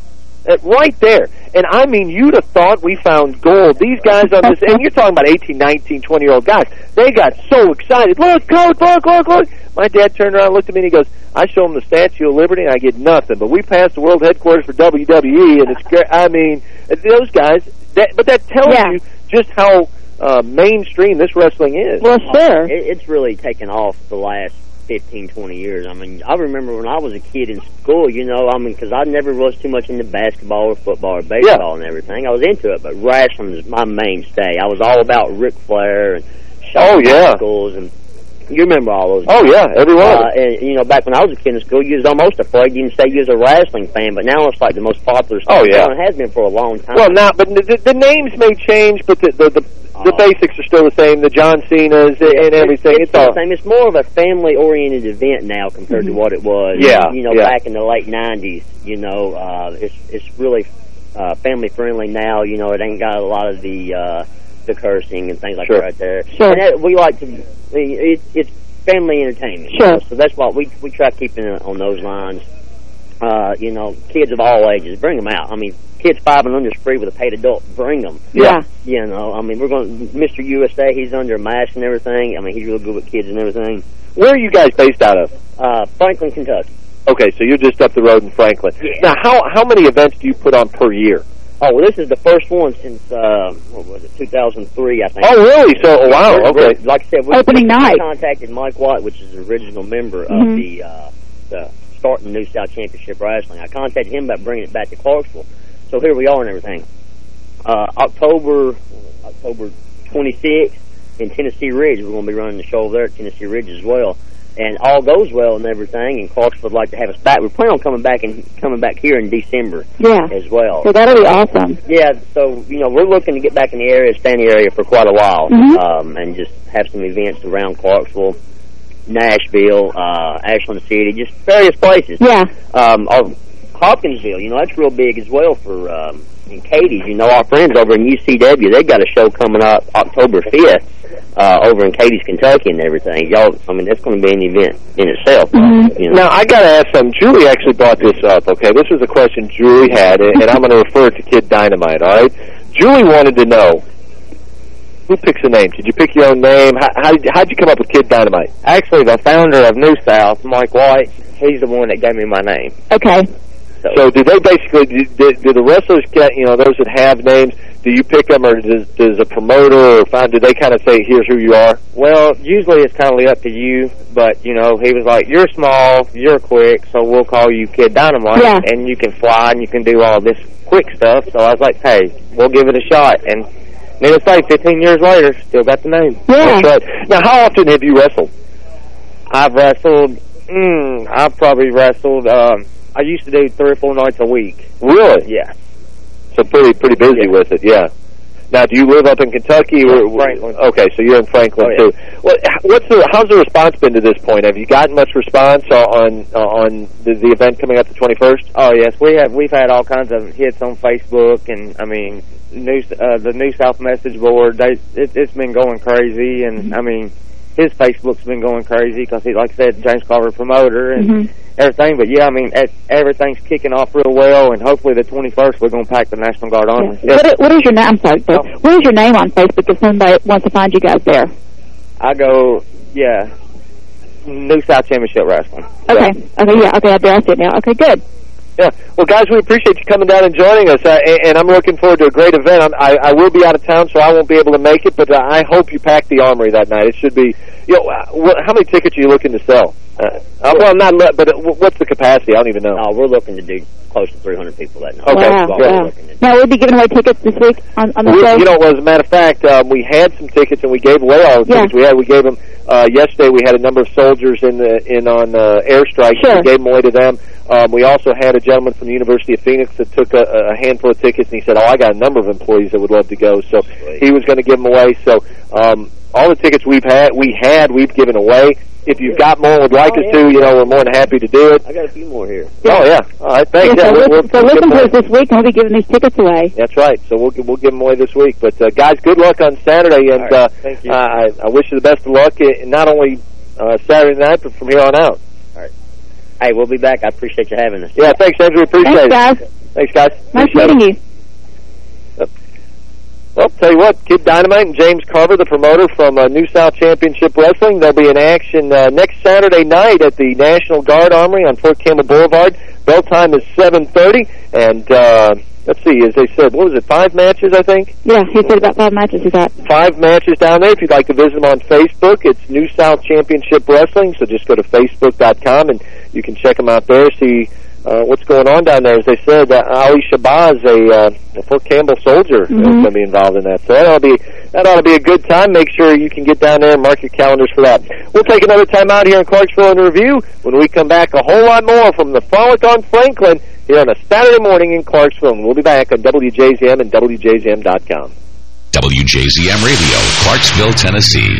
Right there. And I mean, you'd have thought we found gold. These guys on this, and you're talking about 18, 19, 20-year-old guys. They got so excited. Look, coach, look, look, look. My dad turned around and looked at me and he goes, I show him the Statue of Liberty and I get nothing. But we passed the world headquarters for WWE and it's great. I mean, those guys, that, but that tells Yeah. you just how uh, mainstream this wrestling is. Well, sure. It, it's really taken off the last 15, 20 years. I mean, I remember when I was a kid in school, you know, I mean, because I never was too much into basketball or football or baseball and everything. I was into it, but wrestling was my mainstay. I was all about Ric Flair and Shawn Oh, yeah. Michaels and you remember all those. Oh, yeah, everyone. Uh, and, you know, back when I was a kid in school, you was almost afraid you didn't say you was a wrestling fan, but now it's like the most popular Oh, sport. yeah. It has been for a long time. Well, now, but the, the names may change, but the the, the, the basics are still the same. The John Cena's and everything. It's, It's, all the same. It's more of a family-oriented event now compared to what it was. Yeah, you know, yeah. back in the late '90s. You know, uh, it's it's really uh, family-friendly now. You know, it ain't got a lot of the uh, the cursing and things like Sure. that right there. Sure. And that, we like to. It, it's family entertainment. you Sure. know, So that's why we we try keeping it on those lines. Uh, you know, kids of all ages, bring them out. I mean, kids five and under is free with a paid adult. Bring them. Yeah. You know, I mean, we're going. Mr. USA, he's under a mask and everything. I mean, he's real good with kids and everything. Where are you guys based out of? Uh, Franklin, Kentucky. Okay, so you're just up the road in Franklin. Now, how how many events do you put on per year? Oh, well, this is the first one since uh, what was it, 2003, I think. Oh, really? So, Yeah, wow, we're- we're- okay. Like I said, we, Opening we night. contacted Mike White, which is the original member of Mhm. the uh, the starting New South Championship Wrestling. I contacted him about bringing it back to Clarksville. So here we are and everything. Uh, October October 26th in Tennessee Ridge, we're going to be running the show there at Tennessee Ridge as well. And all goes well and everything, and Clarksville would like to have us back. We plan on coming back and coming back here in December Yeah. as well. So that'll be awesome. Yeah, so you know we're looking to get back in the area, stay in the area for quite a while, Mhm. um, and just have some events around Clarksville, Nashville, uh, Ashland City, just various places. Yeah. Um, or Hopkinsville, you know that's real big as well for um, in Cadiz. You know our friends over in UCW, they got a show coming up October fifth uh, over in Cadiz, Kentucky, and everything. Y'all, I mean that's going to be an event in itself. You know. Now, I got to ask something. Julie actually brought this up, okay? This was a question Julie had, and and I'm going to refer it to Kid Dynamite, all right? Julie wanted to know, who picks the name? Did you pick your own name? How, how did, how'd you come up with Kid Dynamite? Actually, the founder of New South, Mike White, he's the one that gave me my name. Okay. So do they basically, do, do, do the wrestlers get, you know, those that have names, do you pick them, or does, does a promoter or find, do they kind of say, here's who you are? Well, usually it's kind of up to you, but, you know, he was like, you're small, you're quick, so we'll call you Kid Dynamite, Yeah. and you can fly and you can do all this quick stuff. So I was like, hey, we'll give it a shot. And needless to say, 15 years later, still got the name. Yeah. That's right. Now, how often have you wrestled? I've wrestled, mm, I've probably wrestled, um, I used to do three or four nights a week. Really? Yeah. So pretty pretty busy with it, yeah. Now, do you live up in Kentucky? or Franklin. Okay, so you're in Franklin Oh, yeah. too. What, what's the how's the response been to this point? Have you gotten much response on on the, the event coming up the 21st? Oh yes, we have. We've had all kinds of hits on Facebook, and I mean, new uh, the New South message board. They it, it's been going crazy, and I mean, his Facebook's been going crazy because he, like I said, James Carver promoter and Mhm. everything. But yeah, I mean, it, everything's kicking off real well, and hopefully the 21st we're going to pack the National Guard Army. What, what is your name? I'm sorry, but what is your name on Facebook if somebody wants to find you guys there? I go, yeah, New South Championship Wrestling. Okay. Okay. Yeah. Okay. I see it now. Okay. Good. Yeah. Well, guys, we appreciate you coming down and joining us, uh, and, and I'm looking forward to a great event. I'm, I, I will be out of town, so I won't be able to make it, but uh, I hope you pack the Armory that night. It should be, you know, uh, what, how many tickets are you looking to sell? Uh, uh, well, not, le- but uh, what's the capacity? I don't even know. No, we're looking to do close to 300 people that night. Okay. Wow. Well, wow. Now we'll be giving away tickets this week on, on the We, show. you know, as a matter of fact, um, we had some tickets and we gave away all the Yeah. tickets we had. We gave them uh, yesterday. We had a number of soldiers in the in on uh, airstrike. Sure. We gave them away to them. Um, we also had a gentleman from the University of Phoenix that took a, a handful of tickets and he said, "Oh, I got a number of employees that would love to go." So he was going to give them away. So um, all the tickets we've had, we had, we've given away. If you've got more and would like Oh, us yeah. to, you know, we're more than happy to do it. I got a few more here. Oh yeah, all right, thanks. Yeah, Yeah, so we'll- listen, we'll- so we'll listen to us this week, and we'll be giving these tickets away. that's right. So we'll we'll give them away this week. But uh, guys, good luck on Saturday, and All right. uh, Thank you. I, I wish you the best of luck. uh, Not only uh, Saturday night, but from here on out. Hey, we'll be back. I appreciate you having us. Yeah, thanks, Andrew. Appreciate Thanks, it. guys. Thanks, guys. Nice Appreciate meeting it. you. Well, tell you what, Kid Dynamite and James Carver, the promoter from uh, New South Championship Wrestling, they'll be in action uh, next Saturday night at the National Guard Armory on Fort Campbell Boulevard. Bell time is 7.30, and uh, let's see, as they said, what was it, five matches, I think? Yeah, he said about five matches he got. five matches down there. If you'd like to visit them on Facebook, it's New South Championship Wrestling. So just go to Facebook.com and you can check them out there. See uh, what's going on down there. As they said, uh, Ali Shabazz, a, uh, a Fort Campbell soldier, is Mhm. going to be involved in that. So that ought to be that ought to be a good time. Make sure you can get down there and mark your calendars for that. We'll take another time out here in Clarksville in Review. When we come back, a whole lot more from the Frolic on Franklin here on a Saturday morning in Clarksville. And we'll be back on WJZM and WJZM.com. WJZM Radio, Clarksville, Tennessee.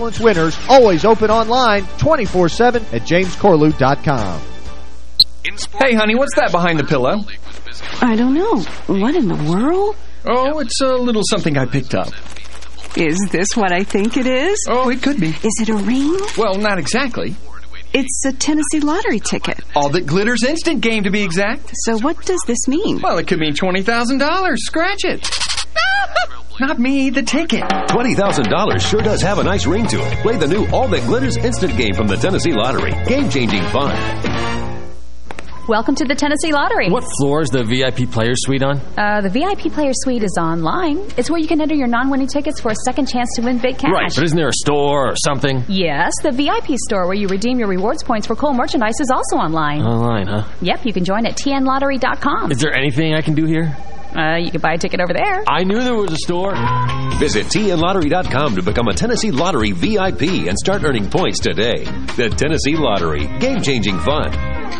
winners, always open online 24-7 at jamescorlew.com. Hey, honey, what's that behind the pillow? I don't know. What in the world? Oh, it's a little something I picked up. Is this what I think it is? Oh, it could be. Is it a ring? Well, not exactly. It's a Tennessee lottery ticket. All that glitters instant game, to be exact. So what does this mean? Well, it could mean $20,000. Scratch it. Not me, the ticket. $20,000 sure does have a nice ring to it. Play the new All That Glitters instant game from the Tennessee Lottery. Game-changing fun. Welcome to the Tennessee Lottery. What floor is the VIP Player Suite on? Uh, the VIP Player Suite is online. It's where you can enter your non-winning tickets for a second chance to win big cash. Right, but isn't there a store or something? Yes, the VIP store where you redeem your rewards points for cool merchandise is also online. Online, huh? Yep, you can join at tnlottery.com. Is there anything I can do here? Uh, you could buy a ticket over there. I knew there was a store. Visit tnlottery.com to become a Tennessee Lottery VIP and start earning points today. The Tennessee Lottery. Game-changing fun.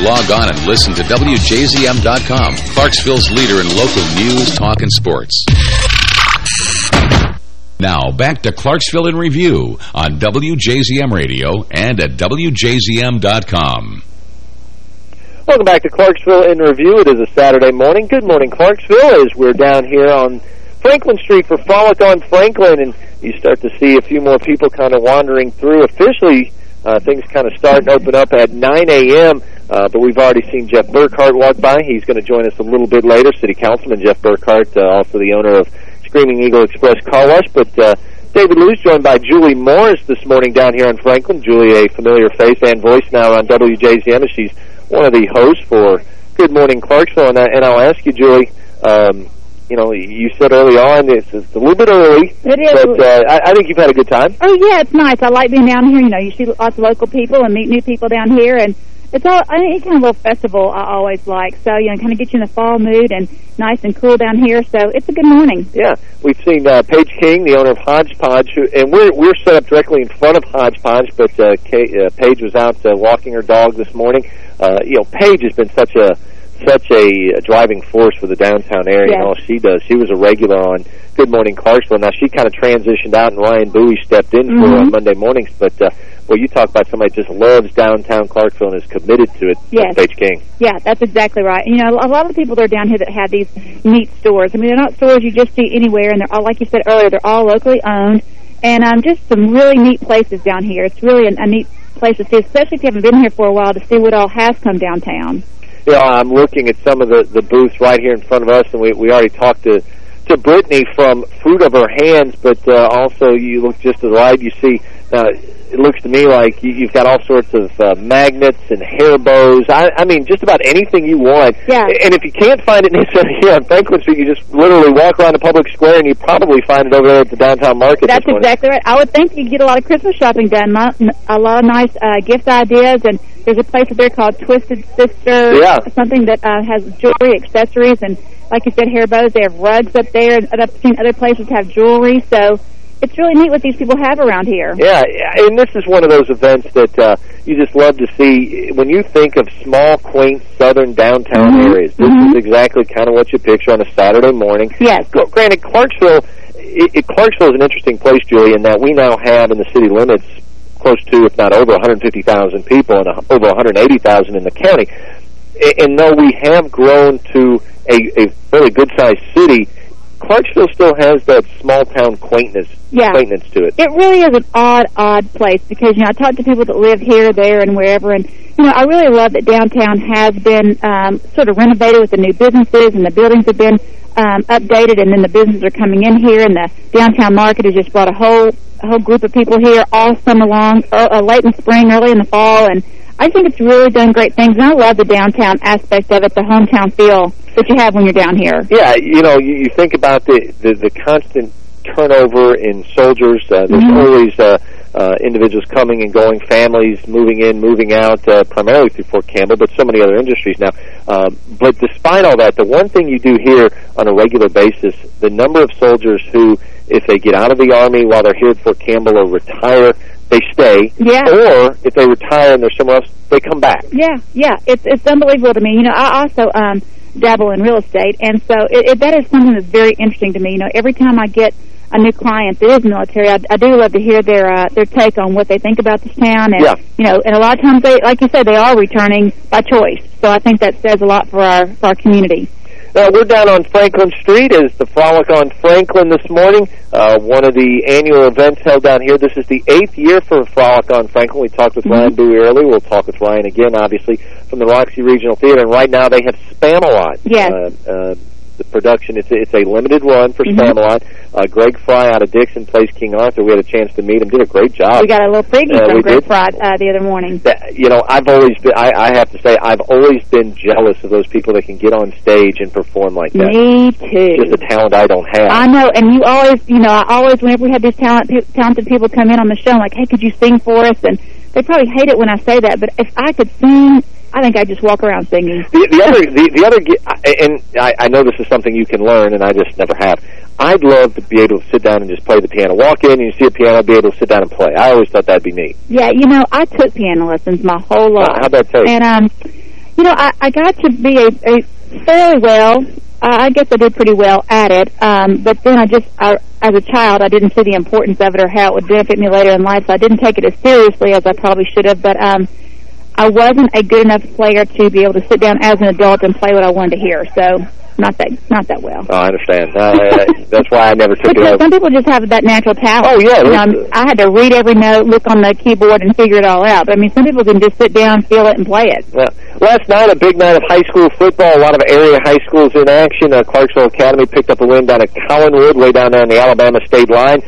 Log on and listen to WJZM.com, Clarksville's leader in local news, talk, and sports. Now, back to Clarksville in Review on WJZM Radio and at WJZM.com. Welcome back to Clarksville in Review. It is a Saturday morning. Good morning, Clarksville, as we're down here on Franklin Street for Frolic on Franklin, and you start to see a few more people kind of wandering through. Officially, uh, things kind of start and open up at 9 a.m., uh, but we've already seen Jeff Burkhart walk by. He's going to join us a little bit later. City Councilman Jeff Burkhart, uh, also the owner of Screaming Eagle Express Car Wash. But uh, David Luce joined by Julie Morris this morning down here in Franklin. Julie, a familiar face and voice now on WJZM, as she's one of the hosts for Good Morning Clarksville. And, I, and I'll ask you, Julie, um, you know, you said early on it's, it's a little bit early. It is. But uh, I, I think you've had a good time. Oh yeah, it's nice. I like being down here. You know, you see lots of local people and meet new people down here, and it's all it's kind of a little festival. I always like so you know, kind of get you in the fall mood and nice and cool down here. So it's a good morning. Yeah, we've seen uh, Paige King, the owner of Hodgepodge, who, and we're we're set up directly in front of Hodgepodge, but uh, Kay, uh, Paige was out uh, walking her dog this morning. Uh, you know, Paige has been such a such a, a driving force for the downtown area Yes. and all she does. She was a regular on Good Morning Clarksville. Now she kind of transitioned out, and Ryan Bowie stepped in for her on Mhm. Monday mornings. But uh, well, you talk about somebody that just loves downtown Clarksville and is committed to it. Yes. Paige King. Yeah, that's exactly right. You know, a lot of the people that are down here that have these neat stores. I mean, they're not stores you just see anywhere, and they're all, like you said earlier, they're all locally owned, and um, just some really neat places down here. It's really a, a neat place to see, especially if you haven't been here for a while, to see what all has come downtown. Yeah, I'm looking at some of the, the booths right here in front of us, and we, we already talked to, to Brittany from Fruit of Her Hands, but uh, also you look just to the right, you see, uh, it looks to me like you, you've got all sorts of uh, magnets and hair bows. I, I mean, just about anything you want. Yeah. And if you can't find it necessarily here on Franklin Street, you just literally walk around the public square, and you probably find it over there at the downtown market. That's exactly right. I would think you'd get a lot of Christmas shopping done. A lot of nice uh, gift ideas, and there's a place up there called Twisted Sister. Yeah. Something that uh, has jewelry, accessories, and like you said, hair bows. They have rugs up there, and I've seen other places have jewelry. So it's really neat what these people have around here. Yeah, and this is one of those events that uh, you just love to see. When you think of small, quaint, southern downtown Mhm. areas, this Mhm. is exactly kind of what you picture on a Saturday morning. Yes. Gr- Granted, Clarksville, it, it, Clarksville is an interesting place, Julie, in that we now have in the city limits close to, if not over, 150,000 people and a, over 180,000 in the county. A- And though we have grown to a, a fairly good-sized city, Clarksville still has that small-town quaintness, Yeah. quaintness to it. It really is an odd, odd place because, you know, I talk to people that live here, there, and wherever, and, you know, I really love that downtown has been um, sort of renovated with the new businesses, and the buildings have been um, updated, and then the businesses are coming in here, and the downtown market has just brought a whole a whole group of people here all summer long, uh, uh, late in spring, early in the fall, and I think it's really done great things, and I love the downtown aspect of it, the hometown feel that you have when you're down here. Yeah, you know, you, you think about the, the the constant turnover in soldiers. Uh, there's Mhm. always uh, uh, individuals coming and going, families moving in, moving out, uh, primarily through Fort Campbell, but so many other industries now. Um, but despite all that, the one thing you do hear on a regular basis, the number of soldiers who, if they get out of the Army while they're here at Fort Campbell or retire, they stay. Yeah. Or if they retire and they're somewhere else, they come back. Yeah, yeah, it's it's unbelievable to me. You know, I also um dabble in real estate, and so it, it, that is something that's very interesting to me. You know, every time I get a new client that is military, I, I do love to hear their uh, their take on what they think about this town. And, Yeah. you know, and a lot of times they, like you said, they are returning by choice. So I think that says a lot for our for our community. Uh, we're down on Franklin Street as the Frolic on Franklin this morning. Uh, one of the annual events held down here. This is the eighth year for Frolic on Franklin. We talked with Ryan Bowie earlier. We'll talk with Ryan again, obviously, from the Roxy Regional Theater. And right now they have Spamalot. Yes. Uh, uh, production, it's a, it's a limited run for Mhm. Spamalot. Uh, Greg Fry out of Dickson plays King Arthur. We had a chance to meet him. Did a great job. we got a little preview Uh, from Greg did. Fried uh, the other morning. that, you know, I've always been, I, I have to say, I've always been jealous of those people that can get on stage and perform like that. Me too. Just a talent I don't have. I know, and you always, you know, I always, whenever we have these talent, talented people come in on the show, I'm like, hey, could you sing for us? And they probably hate it when I say that, but if I could sing, I think I'd just walk around singing. The, the other, the, the other, and I, I know this is something you can learn, and I just never have. I'd love to be able to sit down and just play the piano. Walk in, and you see a piano, be able to sit down and play. I always thought that'd be neat. Yeah, you know, I took piano lessons my whole life. how'd that take? And, um, you know, I, I got to be a, a fairly well, uh, I guess I did pretty well at it, um, but then I just, I, as a child, I didn't see the importance of it or how it would benefit me later in life, so I didn't take it as seriously as I probably should have, but, um, I wasn't a good enough player to be able to sit down as an adult and play what I wanted to hear, so not that, not that well. Oh, I understand. Uh, that's why I never took it Because up. some people just have that natural talent. Oh, yeah, You know, I had to read every note, look on the keyboard, and figure it all out. But I mean, some people can just sit down, feel it, and play it. Yeah. Last night, a big night of high school football. A lot of area high schools in action. Uh, Clarksville Academy picked up a win down at Collinwood, way down there on the Alabama state line.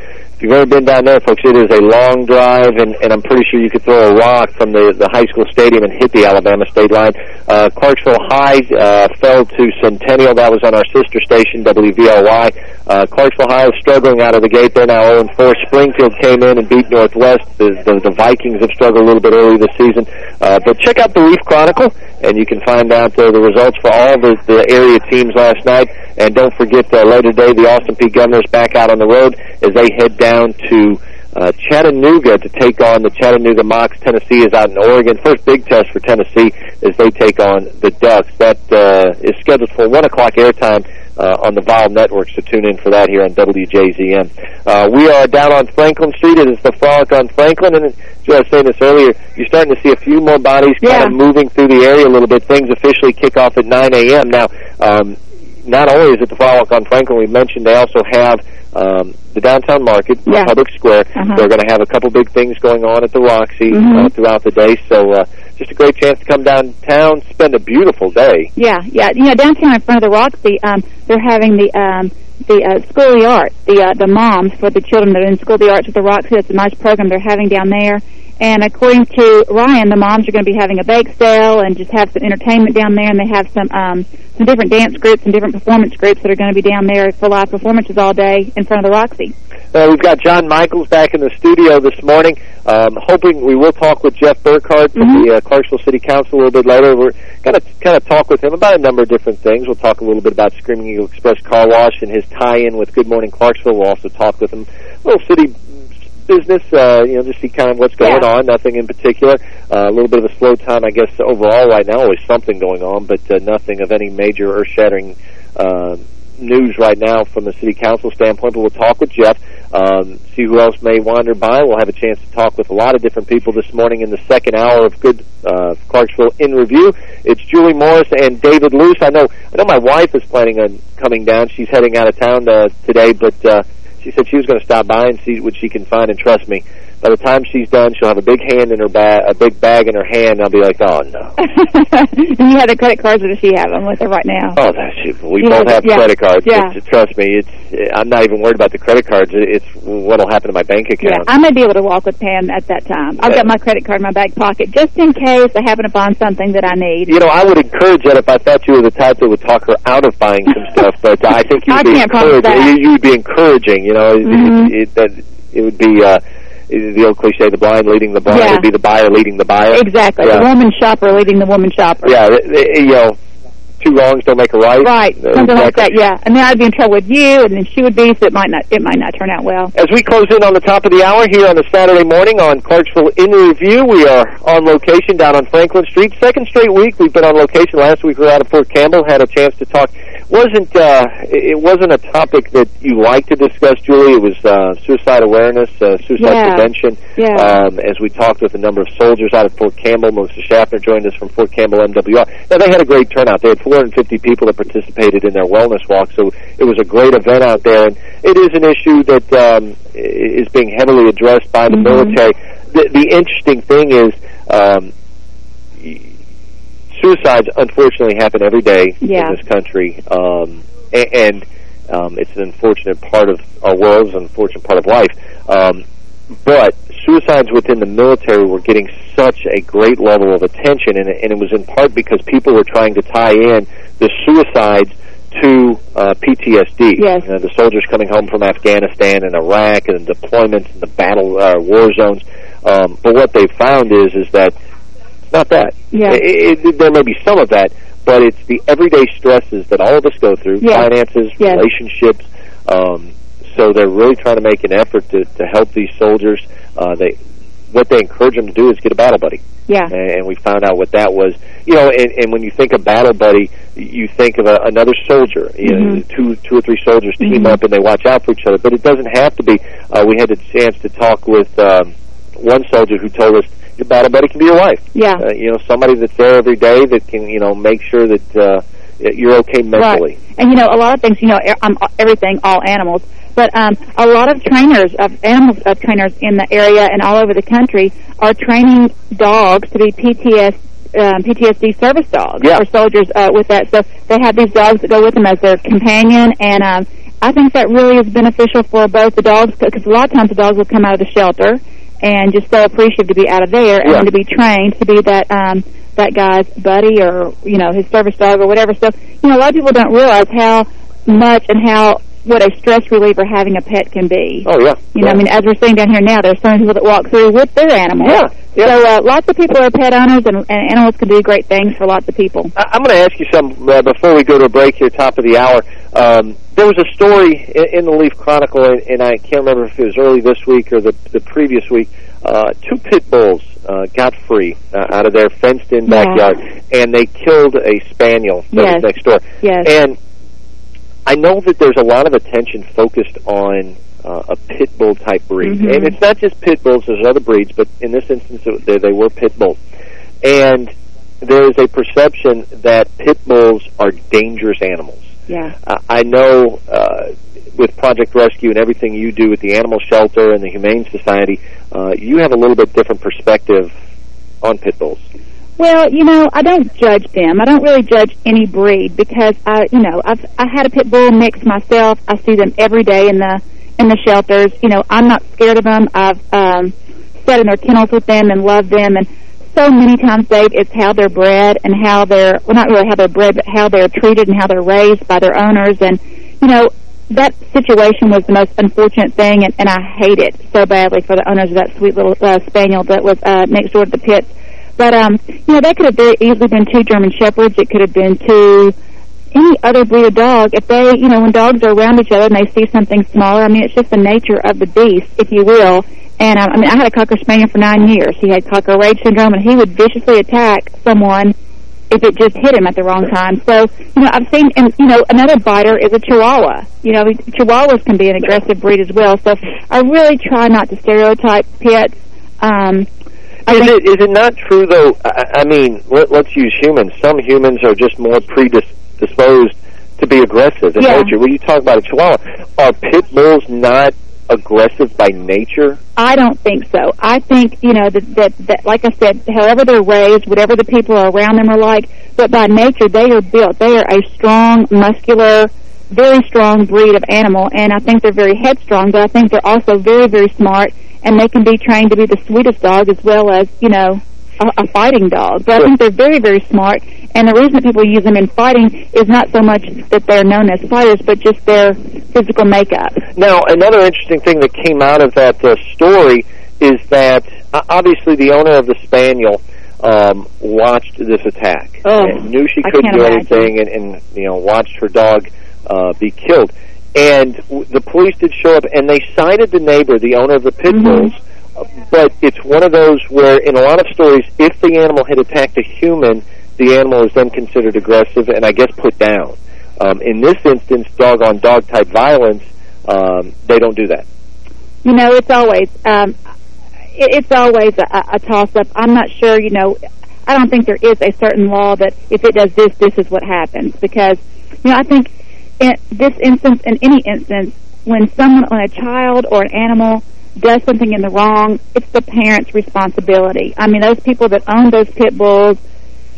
You've ever been down there, folks, it is a long drive, and, and I'm pretty sure you could throw a rock from the, the high school stadium and hit the Alabama state line. Uh, Clarksville High uh, fell to Centennial. That was on our sister station, WVLY. Uh, Clarksville High is struggling out of the gate. They're now 0-4. Springfield came in and beat Northwest. The, the, the Vikings have struggled a little bit early this season. Uh, but check out the Leaf Chronicle, and you can find out uh, the results for all the, the area teams last night. And don't forget, uh, later today, the Austin Peay Governors back out on the road as they head down to uh, Chattanooga to take on the Chattanooga Mocs. Tennessee is out in Oregon. First big test for Tennessee as they take on the Ducks. That uh, is scheduled for 1 o'clock airtime uh, on the Vol Network, so tune in for that here on WJZM. Uh, we are down on Franklin Street. It is the Frolic on Franklin, and as I was saying this earlier, you're starting to see a few more bodies kind of moving through the area a little bit. Things officially kick off at 9 a.m. Now, um, not only is it the Frolic on Franklin, we mentioned they also have um, the downtown market, Yeah. Public Square. Uh-huh. They're going to have a couple big things going on at the Roxy uh, Mhm. throughout the day. So uh, just a great chance to come downtown, spend a beautiful day. Yeah, yeah. You know, downtown in front of the Roxy, um, they're having the um, the uh, School of the Arts, the uh, the moms for the children that are in School of the Arts at the Roxy. That's a nice program they're having down there. And according to Ryan, the moms are going to be having a bake sale and just have some entertainment down there. And they have some um, some different dance groups and different performance groups that are going to be down there for live performances all day in front of the Roxy. Uh, we've got John Michaels back in the studio this morning. Um, hoping we will talk with Jeff Burkhart from Mm-hmm. the uh, Clarksville City Council a little bit later. We're going to kind of talk with him about a number of different things. We'll talk a little bit about Screaming Eagle Express Car Wash and his tie-in with Good Morning Clarksville. We'll also talk with him a little city business, uh, you know, just see kind of what's going on. Nothing in particular. Uh, a little bit of a slow time, I guess, overall right now. Always something going on, but uh, nothing of any major earth-shattering uh, news right now from the city council standpoint. But we'll talk with Jeff, um, see who else may wander by. We'll have a chance to talk with a lot of different people this morning in the second hour of Good uh, Clarksville in Review. It's Julie Morris and David Luce. I know, I know my wife is planning on coming down. She's heading out of town uh, today, but uh, she said she was going to stop by and see what she can find. And trust me, by the time she's done, she'll have a big hand in her bag, a big bag in her hand. And I'll be like, oh no. and you have the credit cards, or does she have them with her right now? Oh, that's we You both have yeah, credit cards. yeah. It's, trust me, it's. I'm not even worried about the credit cards. It's what'll happen to my bank account. Yeah. I may be able to walk with Pam at that time. I've got my credit card in my back pocket just in case I happen to find something that I need. You know, I would encourage that if I thought you were the type that would talk her out of buying some stuff. But I think you'd I be encouraging. that. You, you'd be encouraging. You know, it- Mhm. it, it, that it would be. uh the old cliche, the blind leading the blind, Yeah. would be the buyer leading the buyer. Exactly. Yeah. The woman shopper leading the woman shopper. Yeah, it- it- you know, two wrongs don't make a right. Right. Uh, Something like that, yeah. And then I'd be in trouble with you, and then she would be, so it might not, it might not turn out well. As we close in on the top of the hour here on a Saturday morning on Clarksville in Review, we are on location down on Franklin Street. Second straight week we've been on location. Last week we were out of Fort Campbell, had a chance to talk wasn't uh, it wasn't a topic that you like to discuss, Julie. It was uh, suicide awareness, uh, suicide Yeah. prevention. Yeah. Um, as we talked with a number of soldiers out at Fort Campbell, Melissa Schaffner joined us from Fort Campbell MWR. Now they had a great turnout. They had 450 people that participated in their wellness walk, so it was a great event out there. And it is an issue that um, is being heavily addressed by the Mhm. military. The, the interesting thing is. Um, suicides unfortunately happen every day Yeah. in this country, um, a- and um, it's an unfortunate part of our world, it's an unfortunate part of life. Um, but suicides within the military were getting such a great level of attention, and, it- and it was in part because people were trying to tie in the suicides to uh, PTSD. Yes. You know, the soldiers coming home from Afghanistan and Iraq and deployments and the battle uh, war zones. Um, but what they found is is that not that. Yeah. It, it, there may be some of that, but it's the everyday stresses that all of us go through, Yes. finances, Yes. relationships. Um, so they're really trying to make an effort to, to help these soldiers. Uh, they what they encourage them to do is get a battle buddy. Yeah. And, and we found out what that was. You know, and, and when you think of battle buddy, you think of a, another soldier. You know, Mhm. two two or three soldiers team Mhm. up and they watch out for each other. But it doesn't have to be. Uh, we had the chance to talk with um, one soldier who told us your battle buddy can be your wife. Yeah. Uh, you know, somebody that's there every day that can you know make sure that uh, you're okay mentally. Right. And you know, a lot of things, you know, um, everything, all animals. But um, a lot of trainers, of animal uh, trainers in the area and all over the country are training dogs to be PTS, um, PTSD service dogs Yeah. for soldiers uh, with that. So they have these dogs that go with them as their companion. And um, I think that really is beneficial for both the dogs, because a lot of times the dogs will come out of the shelter and just so appreciative to be out of there and Yeah. then to be trained to be that um, that guy's buddy or you know his service dog or whatever. So you know a lot of people don't realize how much and how what a stress reliever having a pet can be. Oh yeah. You know, I mean, as we're seeing down here now, there's so many people that walk through with their animals. Yeah, yeah. So uh, lots of people are pet owners, and, and animals can do great things for lots of people. I- I'm going to ask you something uh, before we go to a break here, top of the hour. Um, there was a story in, in the Leaf Chronicle, and, and I can't remember if it was early this week or the, the previous week. Uh, two pit bulls uh, got free uh, out of their fenced-in Yeah. backyard, and they killed a spaniel that Yes. was next door. Yes. And I know that there's a lot of attention focused on uh, a pit bull type breed, Mhm. and it's not just pit bulls. There's other breeds, but in this instance, it, they, they were pit bulls. And there is a perception that pit bulls are dangerous animals. Yeah. Uh, I know uh, with Project Rescue and everything you do with the animal shelter and the Humane Society, uh, you have a little bit different perspective on pit bulls. Well, you know, I don't judge them. I don't really judge any breed because I, you know, I've I had a pit bull mix myself. I see them every day in the in the shelters. You know, I'm not scared of them. I've um, sat in their kennels with them and loved them, and so many times, Dave, it's how they're bred and how they're well, not really how they're bred, but how they're treated and how they're raised by their owners. And you know, that situation was the most unfortunate thing, and, and I hate it so badly for the owners of that sweet little uh, spaniel that was uh, next door to the pits. But um, you know, that could have very easily been two German shepherds. It could have been two any other breed of dog. If they, you know, when dogs are around each other and they see something smaller, I mean, it's just the nature of the beast, if you will. And um, I mean, I had a cocker spaniel for nine years. He had cocker rage syndrome, and he would viciously attack someone if it just hit him at the wrong time. So, you know, I've seen, and you know, another biter is a Chihuahua. You know, Chihuahuas can be an aggressive breed as well. So, I really try not to stereotype pets. Um, I Is it is it not true though? I, I mean, let, let's use humans. Some humans are just more predisposed to be aggressive in Yeah. nature. When you talk about a Chihuahua, are pit bulls not aggressive by nature? I don't think so. I think, you know, that, that, that, like I said, however they're raised, whatever the people around them are like, but by nature, they are built. They are a strong, muscular, very strong breed of animal, and I think they're very headstrong, but I think they're also very, very smart, and they can be trained to be the sweetest dog as well as, you know, a, a fighting dog. But I think they're very, very smart, and the reason that people use them in fighting is not so much that they're known as fighters, but just their physical makeup. Now, another interesting thing that came out of that uh, story is that uh, obviously the owner of the spaniel um, watched this attack Oh, and knew she couldn't do imagine. anything, and, and you know watched her dog uh, be killed. And w- the police did show up, and they cited the neighbor, the owner of the pit Mhm. bulls. Uh, But it's one of those where, in a lot of stories, if the animal had attacked a human, the animal is then considered aggressive and I guess put down. Um, in this instance, dog-on-dog type violence, um, they don't do that. You know, it's always um, it, it's always a, a toss-up. I'm not sure. You know, I don't think there is a certain law that if it does this, this is what happens. Because you know, I think in this instance, in any instance, when someone, when a child or an animal does something in the wrong, it's the parent's responsibility. I mean, those people that own those pit bulls,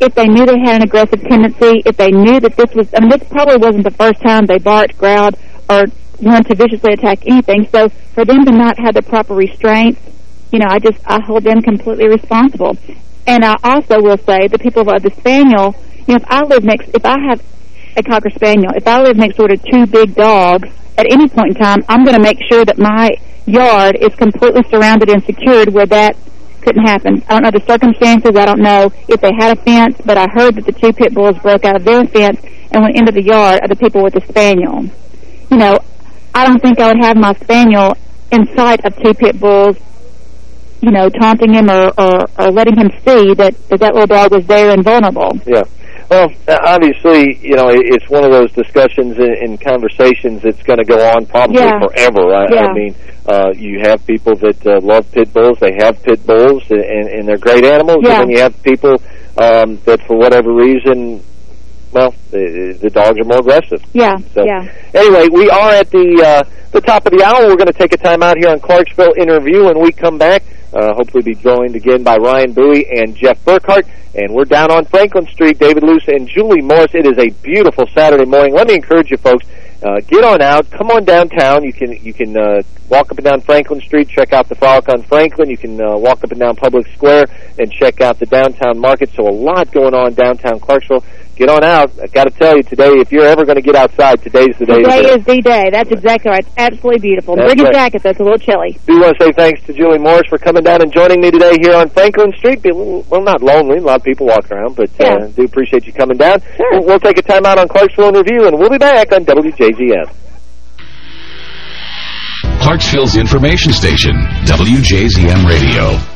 if they knew they had an aggressive tendency, if they knew that this was, I mean, this probably wasn't the first time they barked, growled, or wanted to viciously attack anything. So for them to not have the proper restraints, you know, I just, I hold them completely responsible. And I also will say the people of the Spaniel, you know, if I live next, if I have a Cocker Spaniel, if I live next door to two big dogs, at any point in time, I'm going to make sure that my yard is completely surrounded and secured where that couldn't happen. I don't know the circumstances. I don't know if they had a fence, but I heard that the two pit bulls broke out of their fence and went into the yard of the people with the spaniel. You know, I don't think I would have my spaniel in sight of two pit bulls, you know, taunting him or, or, or letting him see that, that that little dog was there and vulnerable. Yeah. Well, obviously, you know, it's one of those discussions and conversations that's going to go on probably Yeah. forever. I, Yeah. I mean, uh, you have people that uh, love pit bulls. They have pit bulls, and, and they're great animals. Yeah. And then you have people um, that, for whatever reason, well, the, the dogs are more aggressive. Yeah, So, yeah. Anyway, we are at the uh, the top of the hour. We're going to take a time out here on Clarksville in Review. When we come back, uh, hopefully be joined again by Ryan Bowie and Jeff Burkhart. And we're down on Franklin Street, David Luce and Julie Morris. It is a beautiful Saturday morning. Let me encourage you folks, uh, get on out. Come on downtown. You can you can uh, walk up and down Franklin Street, check out the Frolic on Franklin. You can uh, walk up and down Public Square and check out the downtown market. So a lot going on downtown Clarksville. Get on out. I got to tell you today, if you're ever going to get outside, today's the day. to Today do it. is the day. That's exactly right. It's absolutely beautiful. That's Bring a right. jacket, though. It's a little chilly. do want to say thanks to Julie Morris for coming down and joining me today here on Franklin Street. Be a little, well, not lonely. A lot of people walk around, but uh, do appreciate you coming down. We'll, we'll take a time out on Clarksville in Review, and we'll be back on WJZM. Clarksville's information station, WJZM Radio.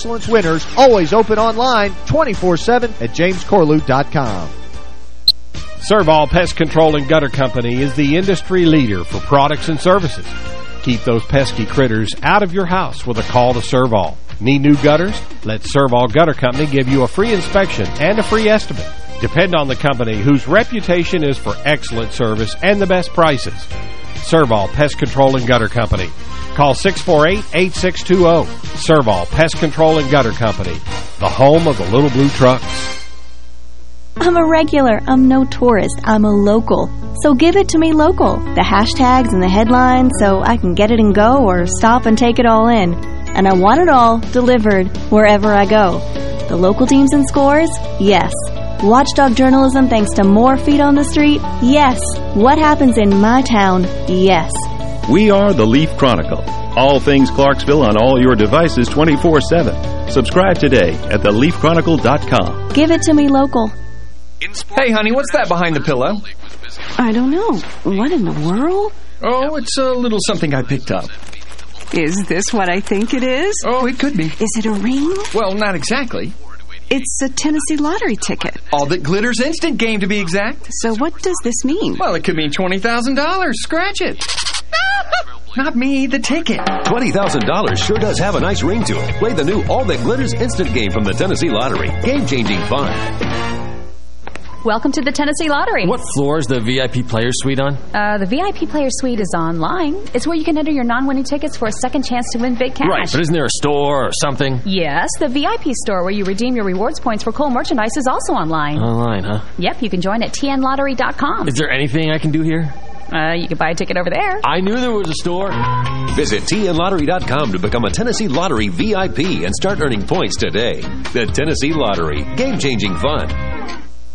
Excellence winners, always open online 24-7 at jamescorlew.com. Servall Pest Control and Gutter Company is the industry leader for products and services. Keep those pesky critters out of your house with a call to Servall. Need new gutters? Let Servall Gutter Company give you a free inspection and a free estimate. Depend on the company whose reputation is for excellent service and the best prices. Servall Pest Control and Gutter Company. Call 648-8620. Servall Pest Control and Gutter Company, the home of the little blue trucks. I'm a regular. I'm no tourist. I'm a local. So give it to me local. The hashtags and the headlines so I can get it and go or stop and take it all in. And I want it all delivered wherever I go. The local teams and scores? Yes. Watchdog journalism thanks to more feet on the street? Yes. What happens in my town? Yes. We are the Leaf Chronicle. All things Clarksville on all your devices 24-7. Subscribe today at theleafchronicle.com. Give it to me local. Hey, honey, what's that behind the pillow? I don't know. What in the world? Oh, it's a little something I picked up. Is this what I think it is? Oh, it could be. Is it a ring? Well, not exactly. It's a Tennessee lottery ticket. All that glitters instant game, to be exact. So what does this mean? Well, it could mean $20,000. Scratch it. Not me, the ticket. $20,000 sure does have a nice ring to it. Play the new All That Glitters instant game from the Tennessee Lottery. Game-changing fun. Welcome to the Tennessee Lottery. What floor is the VIP player suite on? Uh, the VIP Player Suite is online. It's where you can enter your non-winning tickets for a second chance to win big cash. Right, but isn't there a store or something? Yes, the VIP store where you redeem your rewards points for cool merchandise is also online. Online, huh? Yep, you can join at tnlottery.com. Is there anything I can do here? Uh, you can buy a ticket over there. I knew there was a store. Visit tnlottery.com to become a Tennessee Lottery VIP and start earning points today. The Tennessee Lottery. Game-changing fun.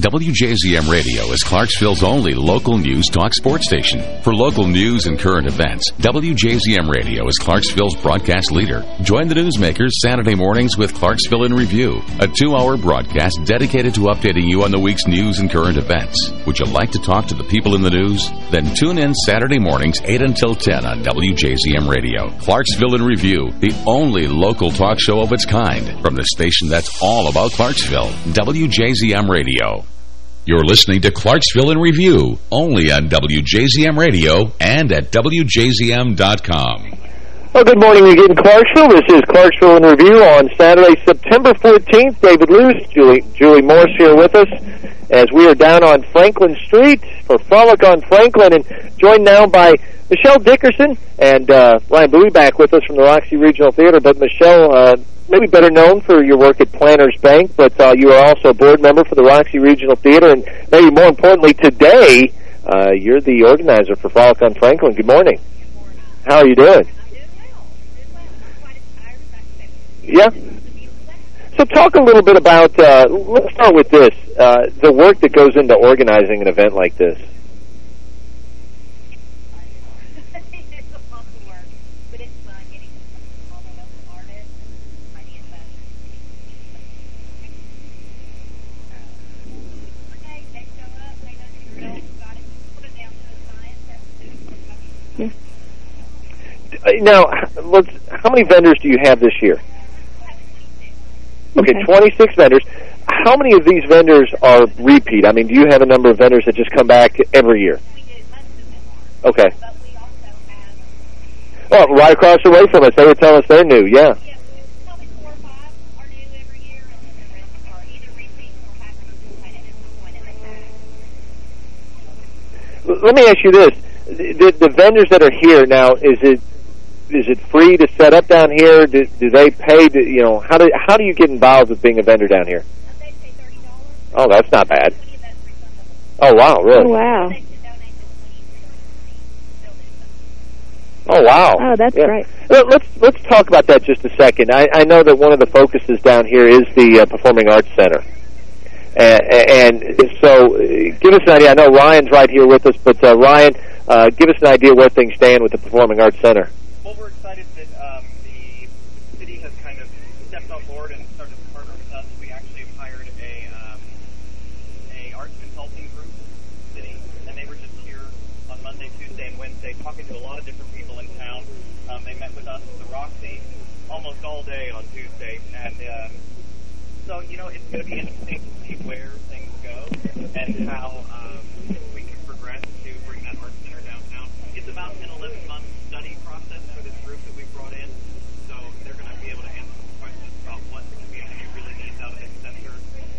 WJZM Radio is Clarksville's only local news talk sports station. For local news and current events, WJZM Radio is Clarksville's broadcast leader. Join the newsmakers Saturday mornings with Clarksville in Review, a two-hour broadcast dedicated to updating you on the week's news and current events. Would you like to talk to the people in the news? Then tune in Saturday mornings 8 until 10 on WJZM Radio. Clarksville in Review, the only local talk show of its kind from the station that's all about Clarksville, WJZM Radio. You're listening to Clarksville in Review, only on WJZM Radio and at WJZM.com. Well, good morning again, Clarksville. This is Clarksville in Review on Saturday, September 14th. David Luce, Julie, Julie Morris here with us as we are down on Franklin Street for Frolic on Franklin and joined now by Michelle Dickerson and uh, Ryan Bowie back with us from the Roxy Regional Theater. But Michelle, uh, maybe better known for your work at Planters Bank, but uh, you are also a board member for the Roxy Regional Theater, and maybe more importantly today, uh, you're the organizer for Frolic on Franklin. Good morning. How are you doing? Yeah. So talk a little bit about, uh, let's start with this, uh, the work that goes into organizing an event like this. Now, let's, how many vendors do you have this year? Okay, 26 vendors. How many of these vendors are repeat? I mean, do you have a number of vendors that just come back every year? Okay. Oh, right across the way from us. They were telling us they're new, yeah. Let me ask you this. The, the vendors that are here now, is it is it free to set up down here? Do, do they pay? To, you know, how do how do you get involved with being a vendor down here? Oh, that's not bad. Oh wow, really? Oh wow. Oh wow. Oh, that's yeah. great. Let's let's talk about that just a second. I, I know that one of the focuses down here is the uh, Performing Arts Center. And, and so, uh, give us an idea. I know Ryan's right here with us, but uh, Ryan, uh, give us an idea where things stand with the Performing Arts Center. Well, we're excited that um, the city has kind of stepped on board and started to partner with us. We actually have hired a um, a arts consulting group city, and they were just here on Monday, Tuesday, and Wednesday talking to a lot of different people in town. Um, they met with us at the Roxy almost all day on Tuesday, and um, so you know it's going to be interesting to see where things go and how um, we can progress to bring that art center downtown. It's about an 11 month study process for this group that we brought in, so they're going to be able to answer some questions about what the community really needs out of this center,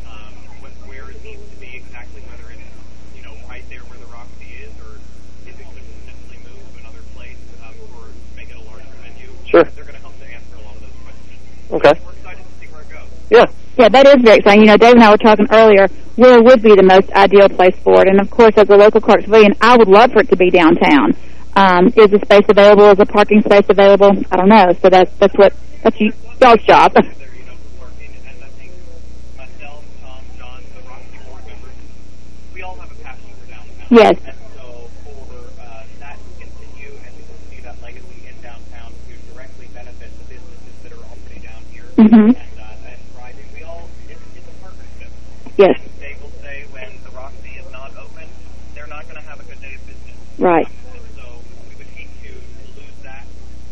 um, what, where it needs to be exactly, whether it's you know right there where the Roxy is, or if it could potentially move to another place um, or make it a larger venue. Sure. They're going to help to answer a lot of those questions. Okay. We're excited to see where it goes. Yeah. That is very exciting. You know, Dave and I were talking earlier, where would be the most ideal place for it? And of course, as a local Clarksvillian, I would love for it to be downtown. Um, is the space available? Is a parking space available? I don't know. So that's that's what that's you, y'all's job. yes. Mm-hmm. Yes. They will say when the Roxy is not open, they're not going to have a good day of business. Right. So we would hate to lose that,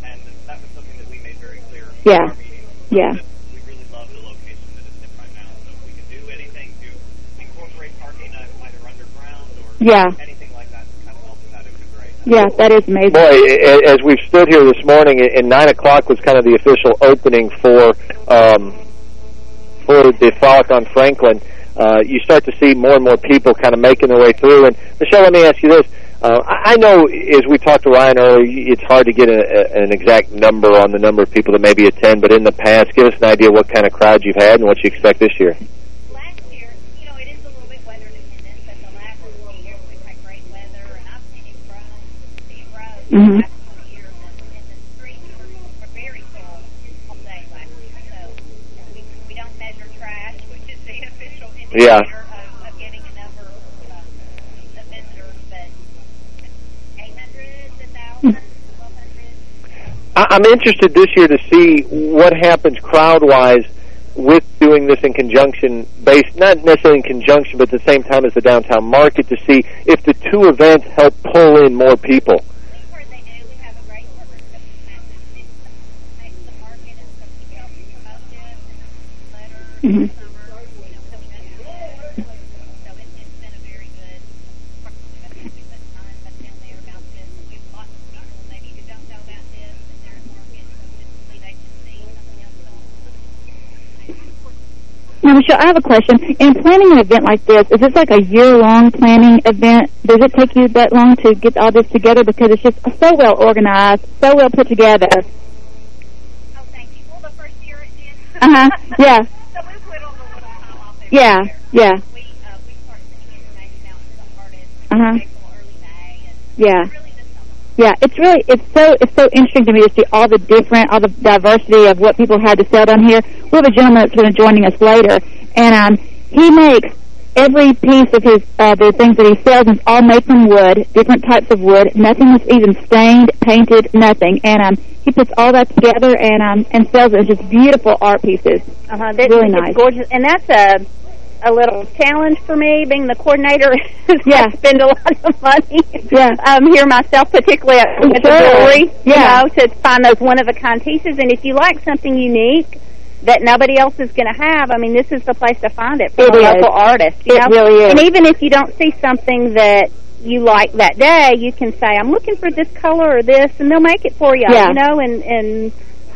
and that was something that we made very clear Yeah. our meeting. Yeah. We really love the location that it's in right now. So if we can do anything to incorporate parking uh, either underground or Yeah. anything like that to kind of help with that, it would be great. Yeah, that is amazing. Boy, as we've stood here this morning, and 9 o'clock was kind of the official opening for um, for the Frolic on Franklin, uh, you start to see more and more people kind of making their way through. And, Michelle, let me ask you this. Uh, I I know, as we talked to Ryan earlier, it's hard to get a, a, an exact number on the number of people that maybe attend, but in the past, give us an idea what kind of crowd you've had and what you expect this year. Mm-hmm. Yeah. I- I'm interested this year to see what happens crowd-wise with doing this in conjunction, based not necessarily in conjunction, but at the same time as the downtown market, to see if the two events help pull in more people. Mm-hmm. Now, Michelle, I have a question. In planning an event like this, is this like a year-long planning event? Does it take you that long to get all this together? Because it's just so well organized, so well put together. Oh, thank you. Well, the first year, Uh-huh. Yeah. Yeah. Yeah. Uh-huh. Yeah. Yeah, it's really it's so it's so interesting to me to see all the different all the diversity of what people have to sell down here. We have a gentleman that's going to joining us later, and um, he makes every piece of his uh, the things that he sells is all made from wood, different types of wood. Nothing was even stained, painted, nothing. And um, he puts all that together and um and sells it as just beautiful art pieces. Uh-huh. That, really it's nice. gorgeous. And that's a a little challenge for me, being the coordinator. Yeah. I spend a lot of money Yeah. um, here myself, particularly at, at the Sure. brewery, Yeah. you know, to find those one-of-a-kind pieces. And if you like something unique that nobody else is going to have, I mean, this is the place to find it for It a is. local artist. You It know? really is. And even if you don't see something that you like that day, you can say, I'm looking for this color or this, and they'll make it for you, Yeah. you know, and, and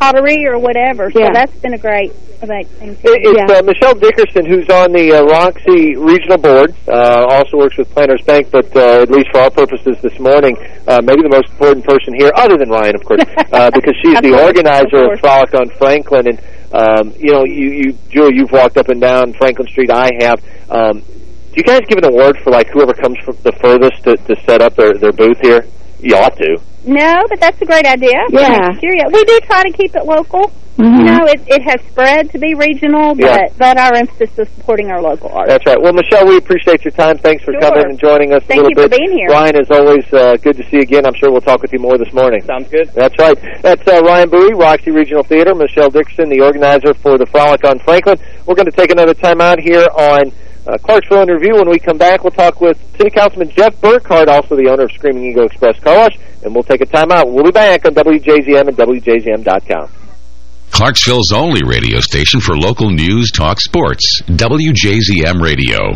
pottery or whatever. Yeah. So that's been a great, a great thing, too. It- It's uh, Michelle Dickerson, who's on the uh, Roxy Regional Board, uh, also works with Planters Bank, but uh, at least for our purposes this morning, uh, maybe the most important person here, other than Ryan, of course, uh, because she's the organizer of of, Frolic on Franklin. And, um, you know, you, you, Julie, you've walked up and down Franklin Street. I have. Um, do you guys give an award for, like, whoever comes from the furthest to, to set up their, their booth here? You ought to. No, but that's a great idea. Yeah. next we do try to keep it local. Mhm. You know, it it has spread to be regional, but Yeah. but our emphasis is supporting our local artists. That's right. Well, Michelle, we appreciate your time. Thanks for Sure. coming and joining us Thank a little you for bit. being here. Ryan, as always, uh, good to see you again. I'm sure we'll talk with you more this morning. Sounds good. That's right. That's uh, Ryan Bowie, Roxy Regional Theater, Michelle Dixon, the organizer for the Frolic on Franklin. We're going to take another time out here on uh, Clarksville in Review. When we come back, we'll talk with City Councilman Jeff Burkhart, also the owner of Screaming Eagle Express Car Wash, and we'll take a time out. We'll be back on WJZM and WJZM.com. Clarksville's only radio station for local news, talk, sports. WJZM Radio.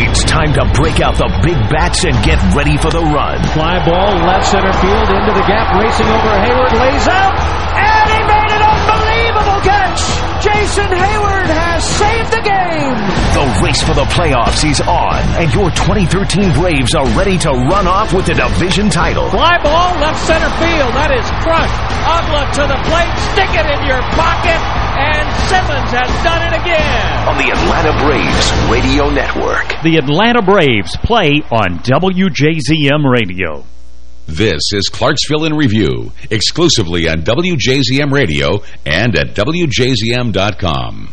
It's time to break out the big bats and get ready for the run. Fly ball left center field into the gap, racing over Heyward, lays out, and he made an unbelievable catch. Jason Heyward has saved the game. The race for the playoffs is on, and your 2013 Braves are ready to run off with the division title. Fly ball left center field. That is crushed. Uggla to the plate. Stick it in your pocket. And Simmons has done it again. On the Atlanta Braves Radio Network. The Atlanta Braves play on WJZM Radio. This is Clarksville in Review, exclusively on WJZM Radio and at WJZM.com.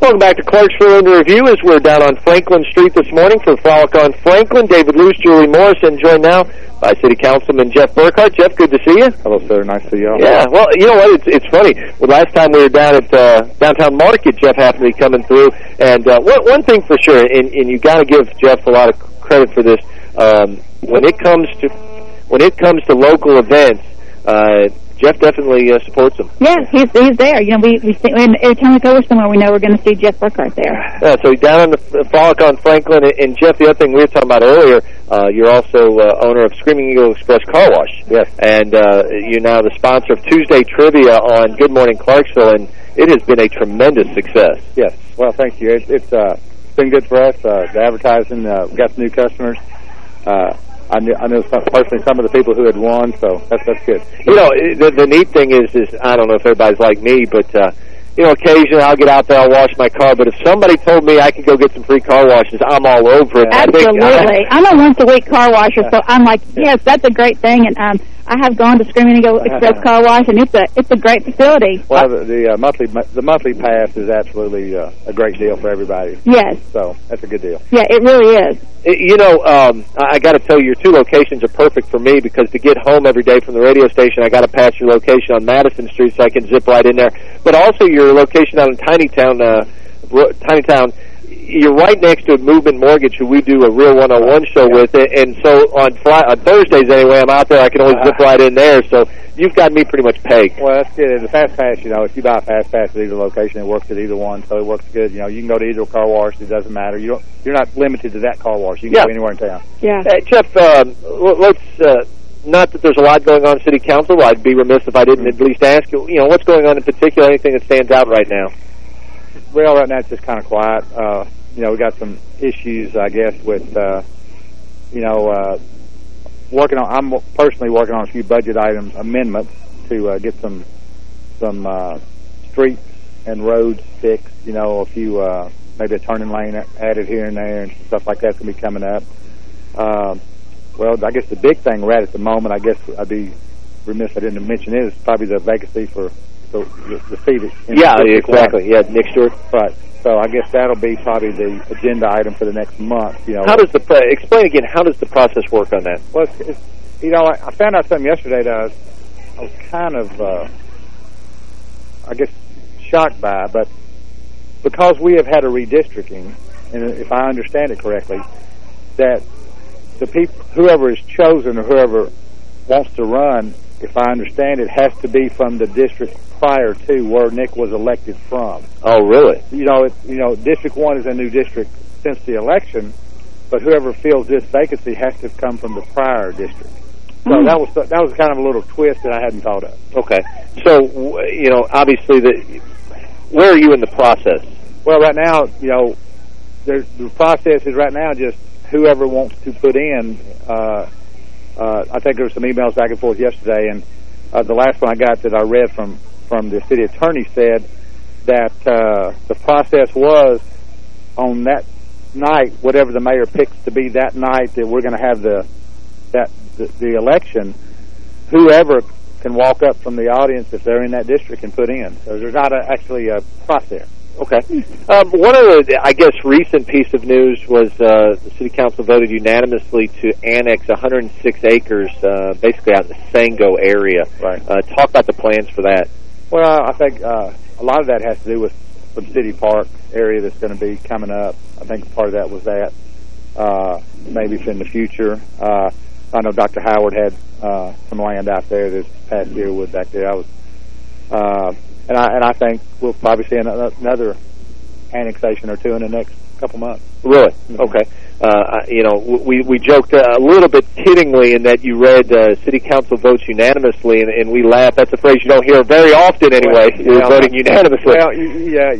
Welcome back to Clarksville in Review as we're down on Franklin Street this morning for Frolic on Franklin. David Luce, Julie Morrison, joined now by City Councilman Jeff Burkhart. Jeff, good to see you. Hello, sir. Nice to see you. Yeah, well, you know what? It's it's funny. Well, last time we were down at uh, downtown Market, Jeff happened to be coming through, and uh, one one thing for sure, and, and you got to give Jeff a lot of credit for this. Um, when it comes to when it comes to local events, uh, Jeff definitely uh, supports them. Yeah, he's he's there. You know, we we see, and every time we go somewhere, we know we're going to see Jeff Burkhart there. Yeah, so down on the Frolic on Franklin, and, and Jeff, the other thing we were talking about earlier, uh, you're also uh, owner of Screaming Eagle Express Car Wash. Yes. And uh, you're now the sponsor of Tuesday Trivia on Good Morning Clarksville, and it has been a tremendous success. Yes. Well, thank you. It, it's uh, been good for us. Uh, the advertising, uh, we got some new customers. Uh, I knew, I know some, personally some of the people who had won, so that's that's good. You know, the, the neat thing is, is I don't know if everybody's like me, but uh, you know, occasionally I'll get out there, I'll wash my car. But if somebody told me I could go get some free car washes, I'm all over it. I think- Absolutely. I'm a once a week car washer, so I'm like, yes, that's a great thing. And um, I have gone to Screaming Eagle Express Car Wash, and it's a it's a great facility. Well, the, the uh, monthly the monthly pass is absolutely uh, a great deal for everybody. Yes. So that's a good deal. Yeah, it really is. You know, um, I, I got to tell you, your two locations are perfect for me because to get home every day from the radio station, I got to pass your location on Madison Street so I can zip right in there. But also your location out in Tiny Town, uh, Tiny Town. You're right next to a Movement Mortgage, who we do a Real 101 show with, and so on, Fri on Thursdays anyway, I'm out there. I can always zip right in there. So you've got me pretty much pegged. Well, that's good. And The fast pass, you know, if you buy a fast pass at either location, it works at either one, so it works good. You know, you can go to either car wash. It doesn't matter. You don't. You're not limited to that car wash. You can Yeah. go anywhere in town. Yeah. Uh, Jeff, um, let's. Uh, not that there's a lot going on in City Council. I'd be remiss if I didn't at least ask you. You know, what's going on in particular? Anything that stands out right now? Well, right now it's just kind of quiet. Uh, you know, we got some issues, I guess, with uh, you know uh, working on. I'm personally working on a few budget items amendments to uh, get some some uh, streets and roads fixed. You know, a few uh, maybe a turning lane added here and there and stuff like that's going to be coming up. Um, well, I guess the big thing we're at at the moment, I guess I'd be remiss I didn't mention is probably the vacancy for the, the, the seat. Yeah, exactly. One. Yeah, Nick Stewart. Right. So I guess that'll be probably the agenda item for the next month. You know, How does the explain again? How does the process work on that? Well, it's, it's, you know, I, I found out something yesterday that I was, I was kind of, uh, I guess, shocked by, but because we have had a redistricting, and if I understand it correctly, that the people, whoever is chosen or whoever wants to run, if I understand it, has to be from the district prior to where Nick was elected from. Oh, really? You know, it, you know, District One is a new district since the election, but whoever fills this vacancy has to come from the prior district. So Hmm. that was that was kind of a little twist that I hadn't thought of. Okay. So, you know, obviously, the where are you in the process? Well, right now, you know, there's, the process is right now just whoever wants to put in. Uh, uh, I think there were some emails back and forth yesterday, and uh, the last one I got that I read from from the city attorney said that uh, the process was on that night, whatever the mayor picks to be that night that we're going to have the that the, the election. Whoever can walk up from the audience if they're in that district and put in. So there's not a, actually a process. Okay. Um, one of the, I guess, recent piece of news was uh, the city council voted unanimously to annex 106 acres, uh, basically out in the Sango area. Right. Uh, talk about the plans for that. Well, I think uh, a lot of that has to do with some city park area that's going to be coming up. I think part of that was that. Uh, maybe in the future. Uh, I know Dr. Howard had uh, some land out there this past year with back there. I was, uh, and I and I think we'll probably see another, another annexation or two in the next couple months. Really? Okay. Uh, you know, we we joked uh, a little bit kiddingly in that you read uh, city council votes unanimously, and, and we laugh. That's a phrase you don't hear very often, anyway. Well, You're yeah, voting unanimously. Well, yeah,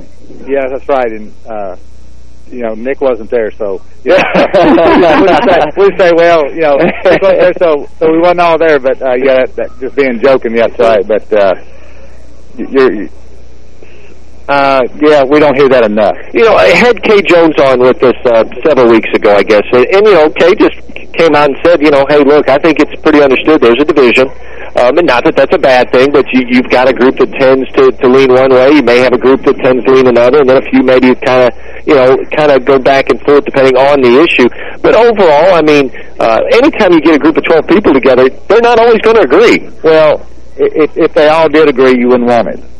yeah, that's right. And uh, you know, Nick wasn't there, so yeah. we'd, say, we'd say, well, you know, Nick wasn't there, so so we wasn't all there. But uh, yeah, that, that, just being joking, yeah, that's right. But uh, you're. Uh, yeah, we don't hear that enough. You know, I had Kay Jones on with us uh, several weeks ago, I guess, and, and you know, Kay just came out and said, you know, hey, look, I think it's pretty understood. There's a division, um, and not that that's a bad thing, but you, you've got a group that tends to, to lean one way. You may have a group that tends to lean another, and then a few maybe kind of, you know, kind of go back and forth depending on the issue. But overall, I mean, uh, anytime you get a group of 12 people together, they're not always going to agree. Well, if if they all did agree, you wouldn't want it.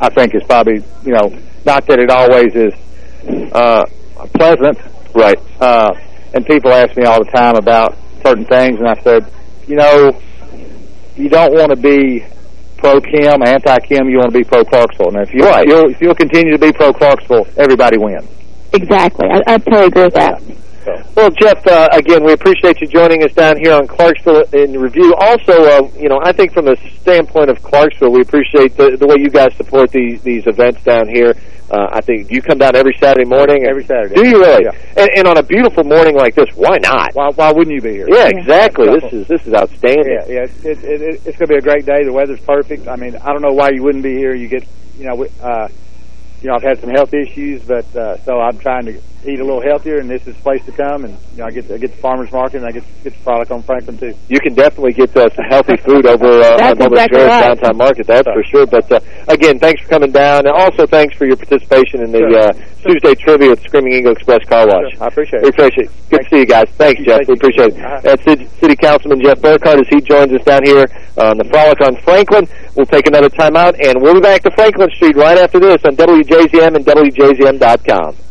I think it's probably you know not that it always is uh, pleasant, right? Uh, and people ask me all the time about certain things, and I said, you know, you don't want to be pro Kim, anti Kim. You want to be pro Clarksville. And if you Right. you'll, if you'll continue to be pro Clarksville, everybody wins. Exactly. I, I totally agree with that. Well, Jeff, uh, again, we appreciate you joining us down here on Clarksville in review. Also, uh, you know, I think from the standpoint of Clarksville, we appreciate the, the way you guys support these these events down here. Uh, I think you come down every Saturday morning. Every Saturday. Do you really? Yeah. And, and on a beautiful morning like this, why not? Why, why wouldn't you be here? Yeah, exactly. This is this is outstanding. Yeah, yeah. It's, it, it, it, it's going to be a great day. The weather's perfect. I mean, I don't know why you wouldn't be here. You get, you know, uh, you know, I've had some health issues, but uh, so I'm trying to eat a little healthier, and this is the place to come. And you know, I get to, I get the farmers market, and I get get the product on Franklin too. You can definitely get uh, some healthy food over uh, That's on Mother exactly right. downtown market. That's for sure. But uh, again, thanks for coming down, and also thanks for your participation in the Sure. uh, Tuesday trivia at Screaming Eagle Express Car Wash. I appreciate We it. appreciate it. Good to see you guys. Thanks, Jeff. We appreciate it. That's City, City Councilman Jeff Burkhart as he joins us down here on the Frolic on Franklin. We'll take another time out, and we'll be back to Franklin Street right after this on WJZM and WJZM.com.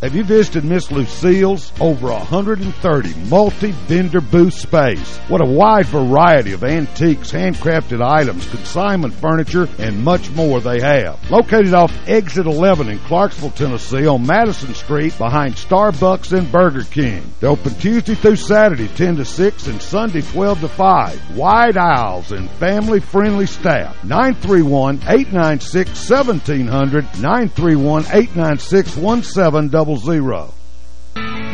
Have you visited Miss Lucille's? Over 130 multi-vendor booth space. What a wide variety of antiques, handcrafted items, consignment furniture, and much more they have. Located off Exit 11 in Clarksville, Tennessee on Madison Street behind Starbucks and Burger King. They're open Tuesday through Saturday 10 to 6 and Sunday 12 to 5. Wide aisles and family-friendly staff. 931-896-1700, 931-896-1700 zero.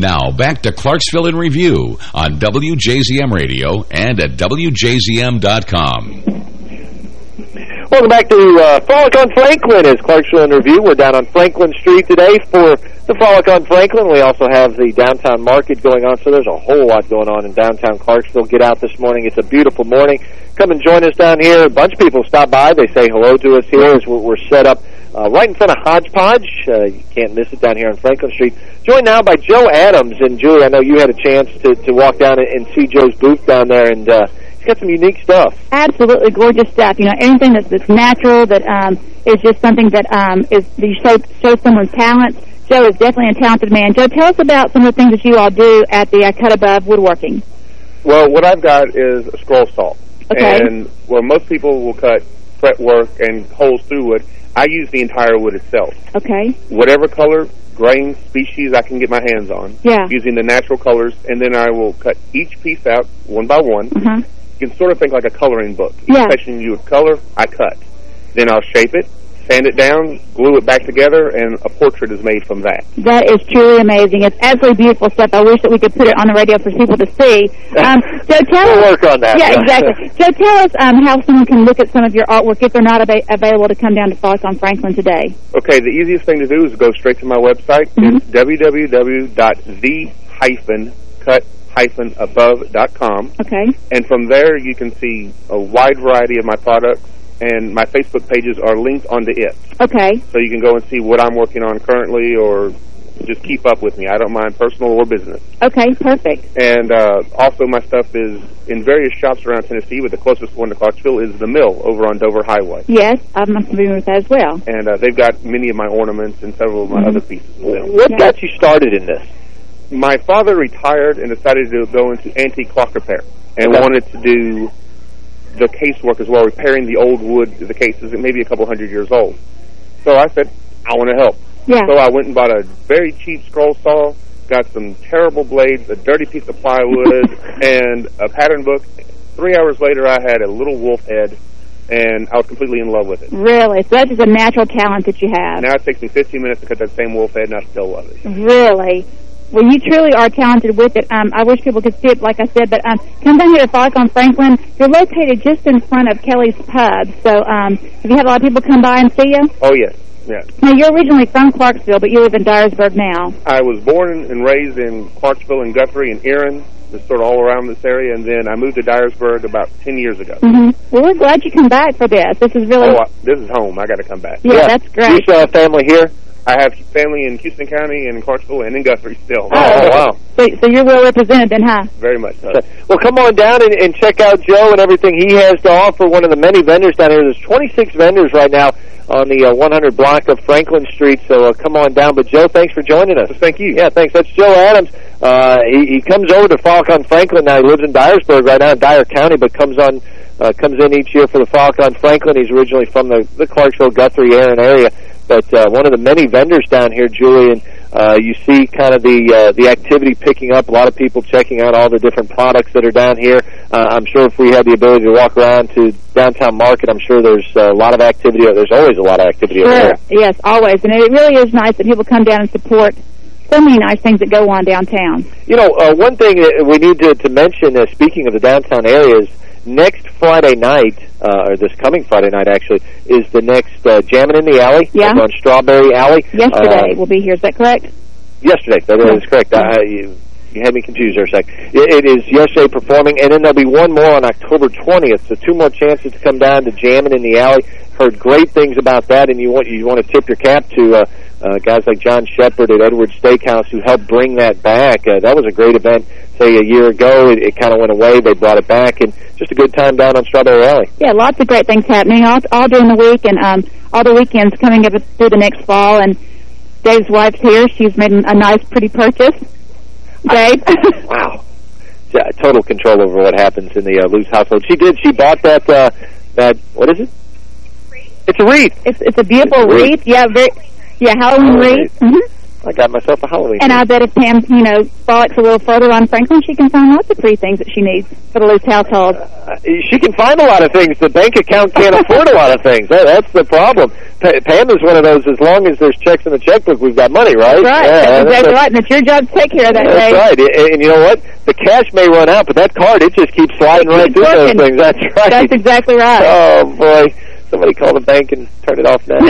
Now, back to Clarksville in Review on WJZM Radio and at WJZM.com. Welcome back to uh, Frolic on Franklin as Clarksville in Review. We're down on Franklin Street today for the Frolic on Franklin. We also have the downtown market going on, so there's a whole lot going on in downtown Clarksville. Get out this morning. It's a beautiful morning. Come and join us down here. A bunch of people stop by. They say hello to us here as we're set up uh, right in front of Hodgepodge. Uh, you can't miss it down here on Franklin Street. Joined now by Joe Adams. And, Julie, I know you had a chance to, to walk down and see Joe's booth down there, and uh, he's got some unique stuff. Absolutely gorgeous stuff. You know, anything that's, that's natural, that um, is just something that um, is you show, show someone's talent. Joe is definitely a talented man. Joe, tell us about some of the things that you all do at the uh, Cut Above Woodworking. Well, what I've got is a scroll saw. Okay. And where most people will cut fretwork and holes through wood, I use the entire wood itself. Okay. Whatever color, grain, species I can get my hands on. Yeah. Using the natural colors, and then I will cut each piece out one by one. Uh-huh. You can sort of think like a coloring book. Each Yeah. section you would color, I cut. Then I'll shape it, sand it down, glue it back together, and a portrait is made from that. That is truly amazing. It's absolutely beautiful stuff. I wish that we could put it on the radio for people to see. Um, Joe, tell We'll us, work on that. Yeah, exactly. Joe, tell us um, how someone can look at some of your artwork if they're not ava available to come down to Frolic on Franklin today. Okay, the easiest thing to do is go straight to my website. It's www.the-cut-above.com. Okay. And from there, you can see a wide variety of my products, and my Facebook pages are linked onto it. Okay. So you can go and see what I'm working on currently or just keep up with me. I don't mind personal or business. Okay, perfect. And uh, also my stuff is in various shops around Tennessee, but the closest one to Clarksville is The Mill over on Dover Highway. Yes, I'm familiar with that as well. And uh, they've got many of my ornaments and several of my other pieces with them. What got you started in this? My father retired and decided to go into antique clock repair and Okay. wanted to do the casework as well, repairing the old wood, the cases, that maybe a couple hundred years old. So I said, I want to help. Yeah. So I went and bought a very cheap scroll saw, got some terrible blades, a dirty piece of plywood, and a pattern book. Three hours later, I had a little wolf head, and I was completely in love with it. Really? So that's just a natural talent that you have. Now it takes me 15 minutes to cut that same wolf head, and I still love it. Really? Well, you truly are talented with it. Um, I wish people could see it, like I said, but um, come down here to Frolic on Franklin. You're located just in front of Kelly's Pub. So um, have you had a lot of people come by and see you? Oh, yes. Yeah. Now, you're originally from Clarksville, but you live in Dyersburg now. I was born and raised in Clarksville and Guthrie and Erin, just sort of all around this area, and then I moved to Dyersburg about 10 years ago. hmm Well, we're glad you come back for this. This is really... Oh, I, this is home. I got to come back. Yeah, that's great. You still have family here? I have family in Houston County and Clarksville and in Guthrie still. Oh, wow. So, so you're well represented then, huh? Very much so. Well, come on down and, and check out Joe and everything he has to offer. One of the many vendors down here. There's 26 vendors right now on the uh, 100 block of Franklin Street. So uh, come on down. But Joe, thanks for joining us. Thank you. Yeah, thanks. That's Joe Adams. Uh, he, he comes over to Frolic on Franklin now. He lives in Dyersburg right now in Dyer County, but comes on uh, comes in each year for the Frolic on Franklin. He's originally from the, the Clarksville, Guthrie, Erin area. But uh, one of the many vendors down here, Julian, uh, you see kind of the uh, the activity picking up. A lot of people checking out all the different products that are down here. Uh, I'm sure if we had the ability to walk around to downtown market, I'm sure there's a lot of activity. There's always a lot of activity over Sure. there. Yes, always. And it really is nice that people come down and support so many nice things that go on downtown. You know, uh, one thing that we need to, to mention, uh, speaking of the downtown areas, next Friday night, uh, or this coming Friday night actually, is the next uh, Jammin' in the Alley Yeah. on Strawberry Alley. Yesterday Uh, will be here. Is that correct? Yesterday, that that is correct. I, you, you had me confused there a sec. It, it is yesterday performing, and then there'll be one more on October 20th. So two more chances to come down to Jammin' in the Alley. Heard great things about that, and you want you want to tip your cap to uh, uh, guys like John Shepard at Edwards Steakhouse who helped bring that back. Uh, that was a great event. Say a year ago, it, it kind of went away. They brought it back, and just a good time down on Strawberry Alley. Yeah, lots of great things happening all, all during the week and um, all the weekends coming up through the next fall. And Dave's wife's here. She's made a nice, pretty purchase. Dave? wow. Yeah, total control over what happens in the uh, Luce household. She did. She bought that. Uh, that what is it? It's a wreath. It's it's a beautiful It's a wreath. wreath. Yeah, very. Yeah, Halloween Halloween wreath. hmm I got myself a Halloween. And I bet if Pam, you know, frolics a little further on Franklin, she can find lots of free things that she needs for the Luce household. Uh, she can find a lot of things. The bank account can't afford a lot of things. That, that's the problem. Pa Pam is one of those. As long as there's checks in the checkbook, we've got money, right? That's right. Yeah, that's exactly a- right. And it's your job to take care of that, That's Dave. right. And, and you know what? The cash may run out, but that card, it just keeps sliding right keeps through those working. things. That's right. That's exactly right. Oh, boy. Somebody call the bank and turn it off now.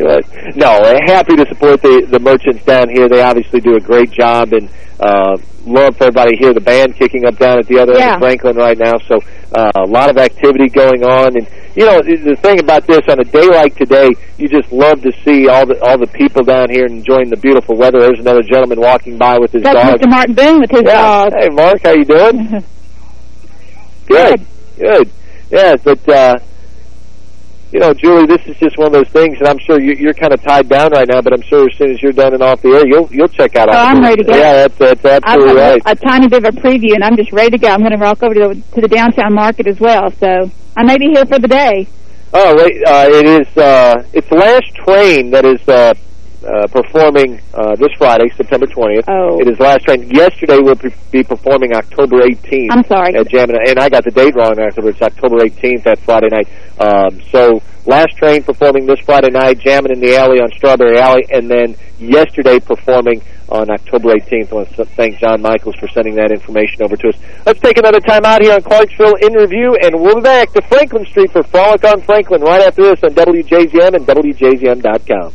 What. No, happy to support the, the merchants down here. They obviously do a great job and uh, love for everybody here. The band kicking up down at the other end of Franklin right now. So uh, a lot of activity going on. And, you know, the thing about this, on a day like today, you just love to see all the all the people down here enjoying the beautiful weather. There's another gentleman walking by with his That's dog. Mr. Martin Boone with his Yeah. dog. Hey, Mark, how you doing? Good. Good. Yeah, but, uh, you know, Julie, this is just one of those things, and I'm sure you, you're kind of tied down right now, but I'm sure as soon as you're done and off the air, you'll you'll check out. Oh, I'm ready to go. Yeah, that's, that's I've absolutely got right. a, a tiny bit of a preview, and I'm just ready to go. I'm going to walk over to the, to the downtown market as well, so I may be here for the day. Oh, wait, uh, it is, uh, it's the last train that is, uh, uh, performing, uh, this Friday, September 20th. Oh. It is last train. Yesterday we'll be performing October 18th. I'm sorry. At Jam and I got the date wrong October. It's October 18th, that Friday night. Um, so, last train performing this Friday night, jamming in the alley on Strawberry Alley, and then yesterday performing on October 18th. I want to thank John Michaels for sending that information over to us. Let's take another time out here on Clarksville in review, and we'll be back to Franklin Street for Frolic on Franklin right after this on WJZM and WJZM.com.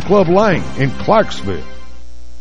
Club Lane in Clarksville.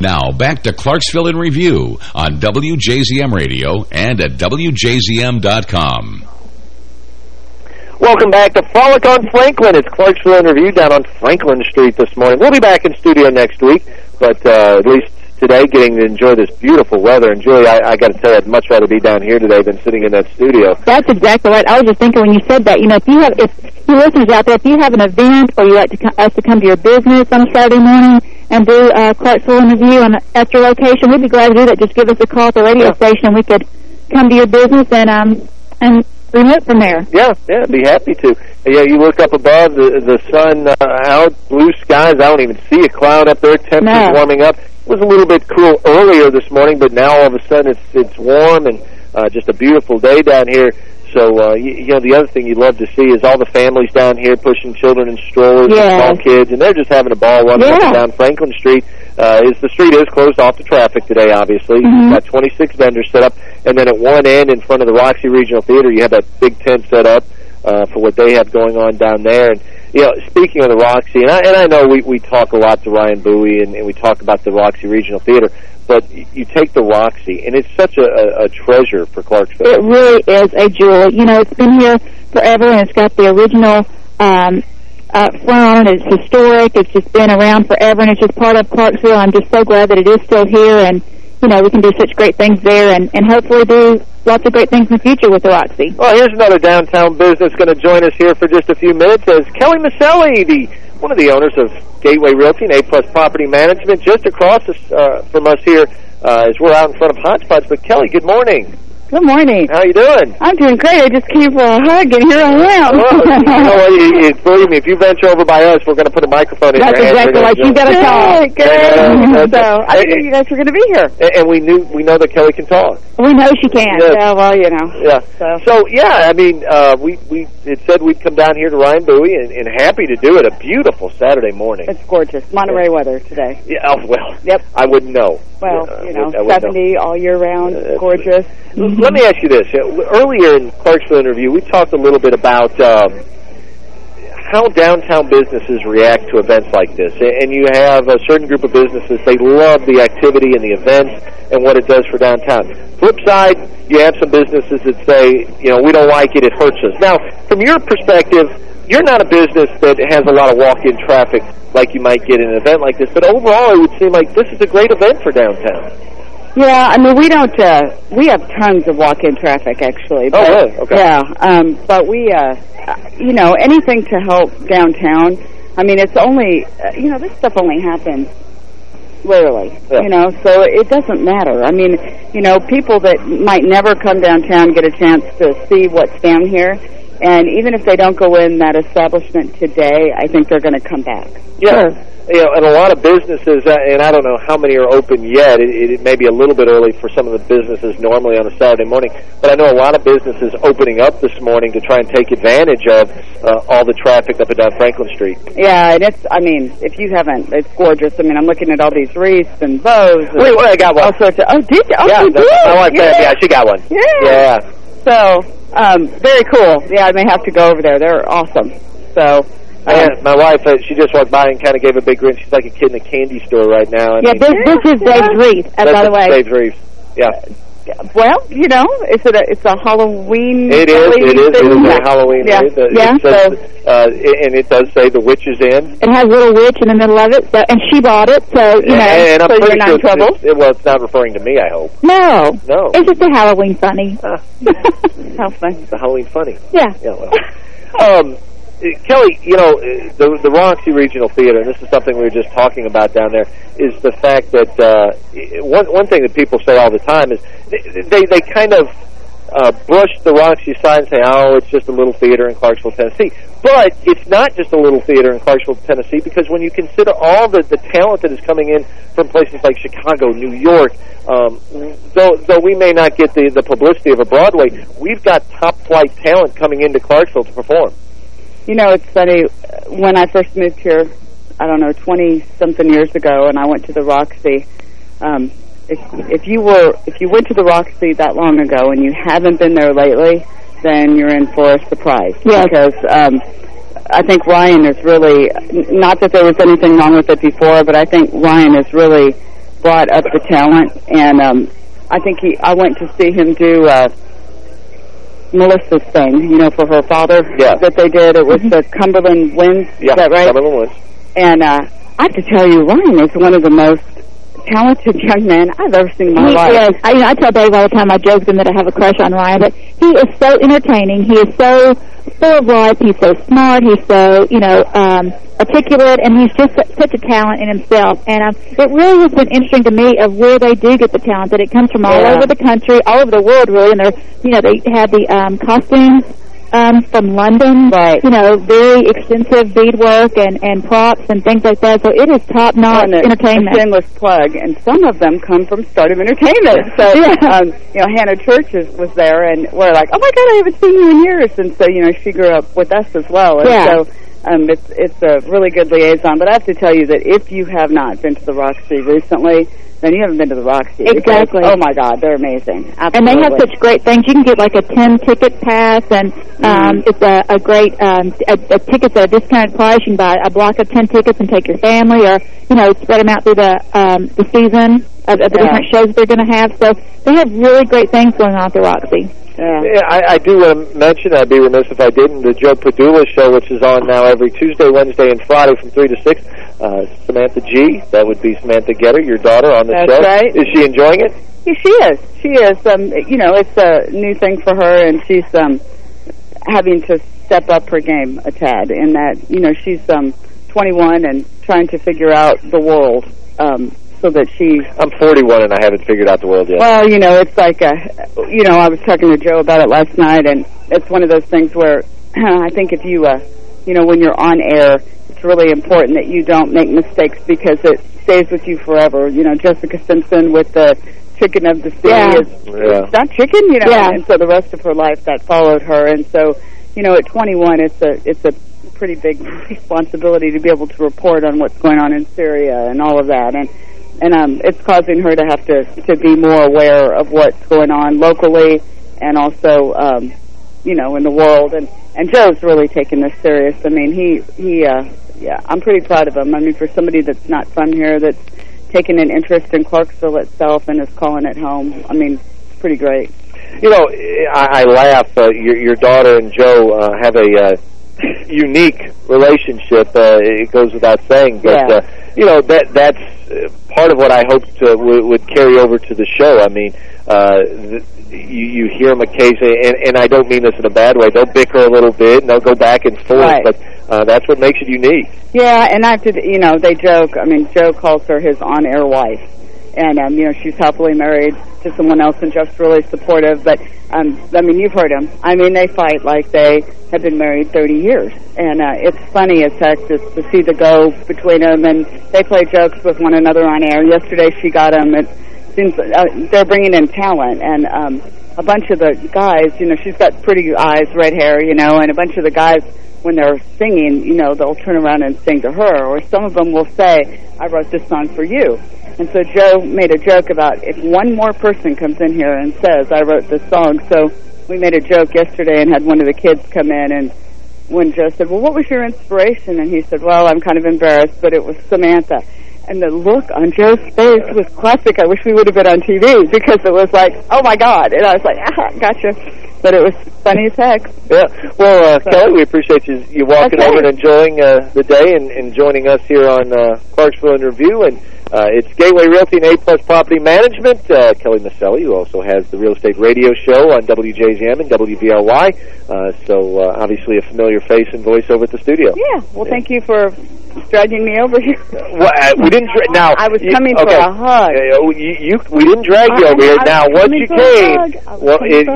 Now, back to Clarksville in Review on WJZM Radio and at WJZM.com. Welcome back to Frolic on Franklin. It's Clarksville in Review down on Franklin Street this morning. We'll be back in studio next week, but uh, at least today getting to enjoy this beautiful weather. And Julie, I, I got to tell you, I'd much rather be down here today than sitting in that studio. That's exactly right. I was just thinking when you said that, you know, if you have, if you listeners out there, if you have an event or you like to us to come to your business on a Saturday morning and do a Clarksville in Review on, at your location, we'd be glad to do that. Just give us a call at the radio yeah. station. We could come to your business and um and remote from there. Yeah, yeah, I'd be happy to. Yeah, you look up above, the the sun uh, out, blue skies. I don't even see a cloud up there. Temperature's no. warming up. It was a little bit cool earlier this morning, but now all of a sudden it's it's warm and uh, just a beautiful day down here. So, uh, you, you know, the other thing you'd love to see is all the families down here pushing children in strollers yes. and small kids, and they're just having a ball running yeah. up and down Franklin Street. Uh, is the street is closed off to traffic today, obviously. Mm-hmm. You've got 26 vendors set up, and then at one end in front of the Roxy Regional Theater, you have that big tent set up uh, for what they have going on down there. And, you know, speaking of the Roxy, and I, and I know we, we talk a lot to Ryan Bowie, and, and we talk about the Roxy Regional Theater, but you take the Roxy, and it's such a, a, treasure for Clarksville. It really is a jewel. You know, it's been here forever, and it's got the original um, uh, front. It's historic. It's just been around forever, and it's just part of Clarksville. I'm just so glad that it is still here, and you know, we can do such great things there, and, and hopefully do lots of great things in the future with the Roxy. Well, here's another downtown business going to join us here for just a few minutes as Kelly Maselli, the one of the owners of Gateway Realty and A-Plus Property Management, just across uh, from us here uh, as we're out in front of Hodgepodge. But Kelly, good morning. Good morning. How you doing? I'm doing great. I just came for a hug, and here I am. well, you know, you, you, believe me, if you venture over by us, we're going to put a microphone in That's your That's exactly like You got to talk. Good. Yeah, so I knew you guys were going to be here. And we knew we know that Kelly can talk. We know she can. Yeah, well, you know. Yeah. So, so yeah, I mean, uh, we we it said we'd come down here to Ryan Bowie, and, and happy to do it. A beautiful Saturday morning. It's gorgeous. Monterey yeah. weather today. Yeah. Oh, well. Yep. I wouldn't know. Well, uh, you know, 70 know. all year round, uh, gorgeous. Let me ask you this earlier in Clarksville in Review, we talked a little bit about um, how downtown businesses react to events like this. And you have a certain group of businesses, they love the activity and the events and what it does for downtown. Flip side, you have some businesses that say, you know, we don't like it, it hurts us. Now, from your perspective, you're not a business that has a lot of walk-in traffic like you might get in an event like this, but overall it would seem like this is a great event for downtown. Yeah, I mean, we don't, uh, we have tons of walk-in traffic, actually. But, oh, really? Okay. Yeah, um, but we, uh, you know, anything to help downtown, I mean, it's only, uh, you know, this stuff only happens rarely, yeah. you know, so it doesn't matter. I mean, you know, people that might never come downtown get a chance to see what's down here, and even if they don't go in that establishment today, I think they're going to come back. Yeah. Sure. You know, and a lot of businesses, uh, and I don't know how many are open yet. It, it may be a little bit early for some of the businesses normally on a Saturday morning, but I know a lot of businesses opening up this morning to try and take advantage of uh, all the traffic up and down Franklin Street. Yeah, and it's, I mean, if you haven't, it's gorgeous. I mean, I'm looking at all these wreaths and bows. And Wait, wait, I got one. All sorts of, oh, did you? Oh, yeah, you did? yeah. yeah, she got one. Yeah. Yeah. So, um, very cool. Yeah, I may have to go over there. They're awesome. So, Man, my wife, uh, she just walked by and kind of gave a big grin. She's like a kid in a candy store right now. I Yeah, mean, this, this is Dave's wreath, uh, that's by the way. Dave's Reeves. Yeah. well, you know, is it a, it's a Halloween. It is. It is. It is a Halloween. Yeah. wreath. Uh, Yeah, It says, uh, and it does say the witch is in. It has a little witch in the middle of it, so, and she bought it, so, you know, and I'm so you're not sure in trouble. It's, it, well, it's not referring to me. I hope. No. No. It's just a Halloween funny. How fun. It's a Halloween funny. Yeah. Yeah. Well. um, uh, Kelly, you know, uh, the the Roxy Regional Theater, and this is something we were just talking about down there, is the fact that uh, one one thing that people say all the time is they they, they kind of uh, brush the Roxy aside and say, oh, it's just a little theater in Clarksville, Tennessee. But it's not just a little theater in Clarksville, Tennessee, because when you consider all the, the talent that is coming in from places like Chicago, New York, um, though, though we may not get the, the publicity of a Broadway, we've got top-flight talent coming into Clarksville to perform. You know, it's funny. When I first moved here, I don't know, 20-something years ago, and I went to the Roxy, um, if, if you were, if you went to the Roxy that long ago and you haven't been there lately, then you're in for a surprise. Yes. Because um, I think Ryan is really, not that there was anything wrong with it before, but I think Ryan has really brought up the talent. And um, I think he, I went to see him do uh, Melissa's thing, you know, for her father Yeah. that they did. It was the Cumberland Winds. Yeah, is that right? Cumberland Winds. And uh, I have to tell you, Ryan is one of the most talented young men I've ever seen in my He life. is. I, you know, I tell Dave all the time, I joke with him that I have a crush on Ryan, but he is so entertaining. He is so full of life. He's so smart. He's so, you know, um, articulate, and he's just such a talent in himself. And um, it really has been interesting to me of where they do get the talent, that it comes from all Yeah. over the country, all over the world, really. And they're, you know, they have the um, costumes um, from London, right? You know, very extensive beadwork and and props and things like that. So it is top notch entertainment. A shameless plug, and some of them come from Stardom Entertainment. So, um, you know, Hannah Church is, was there, and we're like, oh my God, I haven't seen you in years. And so, you know, she grew up with us as well. And Yeah. so, um, it's it's a really good liaison. But I have to tell you that if you have not been to the Roxy recently, then you haven't been to the Roxy. because, Exactly. oh my God, they're amazing. Absolutely. And they have such great things. You can get like a 10 ticket pass and um, Mm-hmm. it's a, a great um, a, a tickets at a discounted price. You can buy a block of 10 tickets and take your family or, you know, spread them out through the um, the season of, of the Yeah. different shows they're going to have. So they have really great things going on at the Roxy. Yeah, I, I do want to mention, I'd be remiss if I didn't, the Joe Padula show, which is on now every Tuesday, Wednesday, and Friday from 3 to 6. Uh, Samantha G., that would be Samantha Getter, your daughter, on the That's show. right. Is she enjoying it? Yeah, she is. She is. Um, you know, it's a new thing for her, and she's um, having to step up her game a tad. In that, you know, she's um, 21 and trying to figure out the world, um, so that she. I'm 41 and I haven't figured out the world yet. Well, you know, it's like a. You know, I was talking to Joe about it last night, and it's one of those things where I think if you, uh, you know, when you're on air, it's really important that you don't make mistakes because it stays with you forever. You know, Jessica Simpson with the chicken of the sea Yeah. is Yeah. it's not chicken, you know. Yeah. And so the rest of her life that followed her, and so you know, at 21, it's a it's a pretty big responsibility to be able to report on what's going on in Syria and all of that, and and um, it's causing her to have to to be more aware of what's going on locally and also um, you know in the world. And and Joe's really taking this serious. I mean, he he uh, yeah, I'm pretty proud of him. I mean, for somebody that's not from here, that's taken an interest in Clarksville itself and is calling it home. I mean, it's pretty great. You know, I, I laugh. Uh, your, your daughter and Joe uh, have a uh, unique relationship. Uh, it goes without saying, but Yeah. uh, you know that that's uh, part of what I hoped uh, would, would carry over to the show. I mean, uh, th- you, you hear them occasionally, and, and I don't mean this in a bad way. They'll bicker a little bit, and they'll go back and forth, Right. but uh, that's what makes it unique. Yeah, and I did. You know, they joke. I mean, Joe calls her his on-air wife, and um, you know she's happily married to someone else and just really supportive. But um, I mean, you've heard them. I mean, they fight like they have been married 30 years, and uh, it's funny as heck just to see the go between them, and they play jokes with one another on air. Yesterday, she got him. It seems uh, they're bringing in talent, and um, a bunch of the guys, you know, she's got pretty eyes, red hair, you know, and a bunch of the guys when they're singing, you know, they'll turn around and sing to her, or some of them will say, I wrote this song for you. And so Joe made a joke about if one more person comes in here and says, I wrote this song. So we made a joke yesterday and had one of the kids come in and when Joe said, well, what was your inspiration? And he said, well, I'm kind of embarrassed, but it was Samantha. And the look on Joe's face was classic. I wish we would have been on TV because it was like, oh my God. And I was like, ah, gotcha. But it was funny as heck. Yeah. Well, uh, Kelly, we appreciate you, you walking Okay. over and enjoying uh, the day and, and joining us here on uh, Clarksville in Review. And uh, it's Gateway Realty and A-Plus Property Management. Uh, Kelly Maselli, who also has the real estate radio show on WJZM and WVLY. Uh, so uh, obviously a familiar face and voice over at the studio. Yeah. Well, thank you for dragging me over here. Well, uh, we didn't dra- now. I was you- coming okay. for a hug. Uh, you, you, we didn't drag you I- over here. I now, once you came, hug. I was well, it,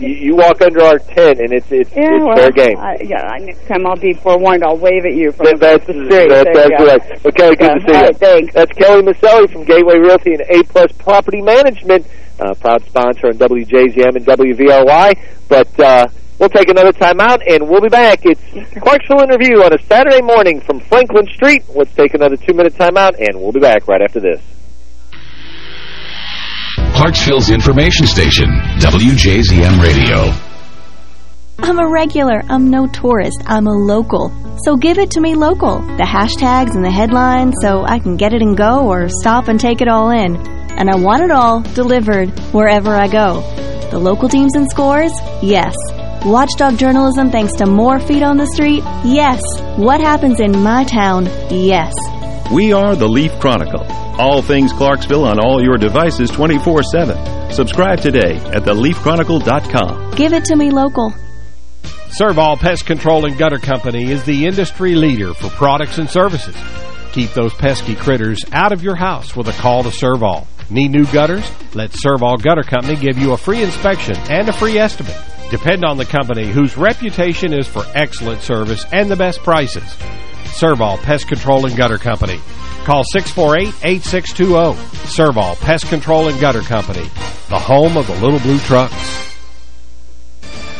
you, you, you walk under our tent, and it's it's, Yeah, it's well, fair game. I, yeah, next time I'll be forewarned. I'll wave at you from That, that's the street. that, that's you right. Well, Kelly, good Yeah. to see All you. right, thanks. That's Kelly Maselli from Gateway Realty and A Plus Property Management, uh, proud sponsor on WJZM and WVLY. But uh, we'll take another time out, and we'll be back. It's Clarksville in Review on a Saturday morning from Franklin Street. Let's take another two-minute time out, and we'll be back right after this. Clarksville's information station, WJZM Radio. I'm a regular. I'm no tourist. I'm a local. So give it to me local. The hashtags and the headlines so I can get it and go or stop and take it all in. And I want it all delivered wherever I go. The local teams and scores? Yes. Watchdog journalism thanks to more feet on the street? Yes. What happens in my town? Yes. We are the Leaf Chronicle. All things Clarksville on all your devices 24-7. Subscribe today at theleafchronicle.com. Give it to me local. Servall Pest Control and Gutter Company is the industry leader for products and services. Keep those pesky critters out of your house with a call to Servall. Need new gutters? Let Servall Gutter Company give you a free inspection and a free estimate. Depend on the company whose reputation is for excellent service and the best prices. Servall Pest Control and Gutter Company. Call 648-8620. Servall Pest Control and Gutter Company, the home of the little blue trucks.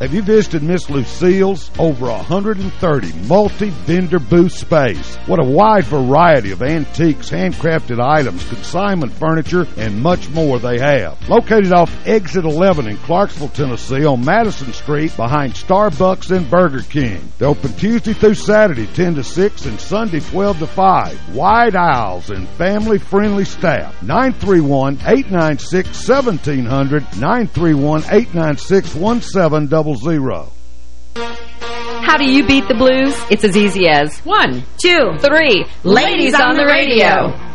Have you visited Miss Lucille's? Over 130 multi-vendor booth space. What a wide variety of antiques, handcrafted items, consignment furniture, and much more they have. Located off Exit 11 in Clarksville, Tennessee on Madison Street behind Starbucks and Burger King. They're open Tuesday through Saturday 10 to 6 and Sunday 12 to 5. Wide aisles and family-friendly staff. 931-896-1700, 931-896-1700. How do you beat the blues? It's as easy as one, two, three. Ladies on the radio.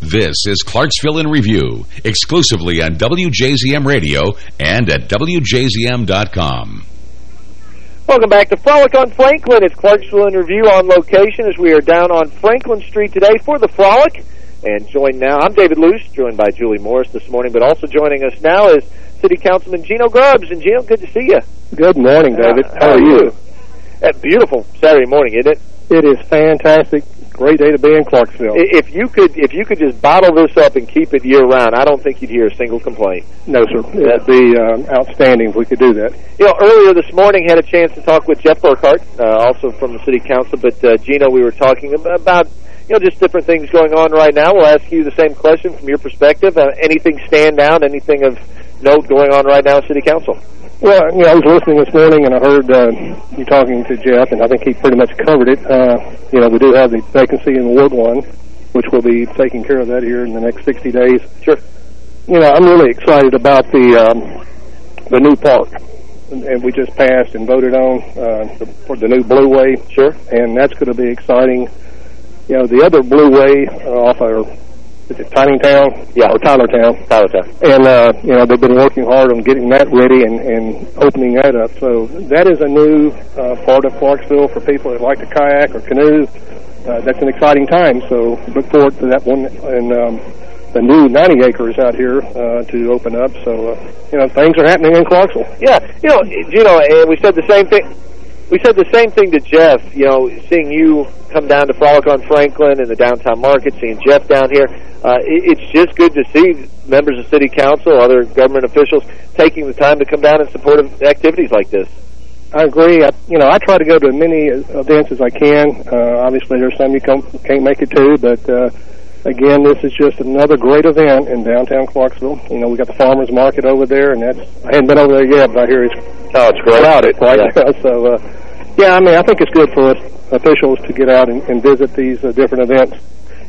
This is Clarksville in Review, exclusively on WJZM Radio and at WJZM.com. Welcome back to Frolic on Franklin. It's Clarksville in Review on location as we are down on Franklin Street today for the Frolic. And joined now, I'm David Luce, joined by Julie Morris this morning, but also joining us now is City Councilman Gino Grubbs. And Gino, good to see you. Good morning, David. Uh, how, are you? That beautiful Saturday morning, isn't it? It is fantastic. Great day to be in Clarksville. If you could, if you could just bottle this up and keep it year round, I don't think you'd hear a single complaint. No, sir. It'd be um, outstanding if we could do that. You know, earlier this morning had a chance to talk with Jeff Burkhart, uh, also from the city council. But uh, Gino, we were talking about you know just different things going on right now. We'll ask you the same question from your perspective. Uh, anything stand out? Anything of note going on right now, city council? Well, you know, I was listening this morning and I heard uh, you talking to Jeff, and I think he pretty much covered it. Uh, you know, we do have the vacancy in Ward 1, which we'll be taking care of that here in the next 60 days. Sure. You know, I'm really excited about the um, the new park. And, and we just passed and voted on uh, the, for the new Blueway. Sure. And that's going to be exciting. You know, the other Blueway uh, off our is it Town? Yeah. Or Tylertown. Tylertown. And, uh, you know, they've been working hard on getting that ready and, and opening that up. So that is a new uh, part of Clarksville for people that like to kayak or canoe. Uh, that's an exciting time. So look forward to that one. And um, the new 90 acres out here uh, to open up. So, uh, you know, things are happening in Clarksville. Yeah. You know, you know, and we said the same thing. We said the same thing to Jeff, you know, seeing you come down to Frolic on Franklin and the downtown market, seeing Jeff down here. Uh, it, it's just good to see members of city council, other government officials, taking the time to come down and support of activities like this. I agree. I, you know, I try to go to as many events as I can. Uh, obviously, there's some you can't make it to, but uh, again, this is just another great event in downtown Clarksville. You know, we got the farmers market over there, and that's I hadn't been over there yet, but I hear it's oh, it's great. crowded right Yeah. now. So, uh, yeah, I mean, I think it's good for us officials to get out and, and visit these uh, different events.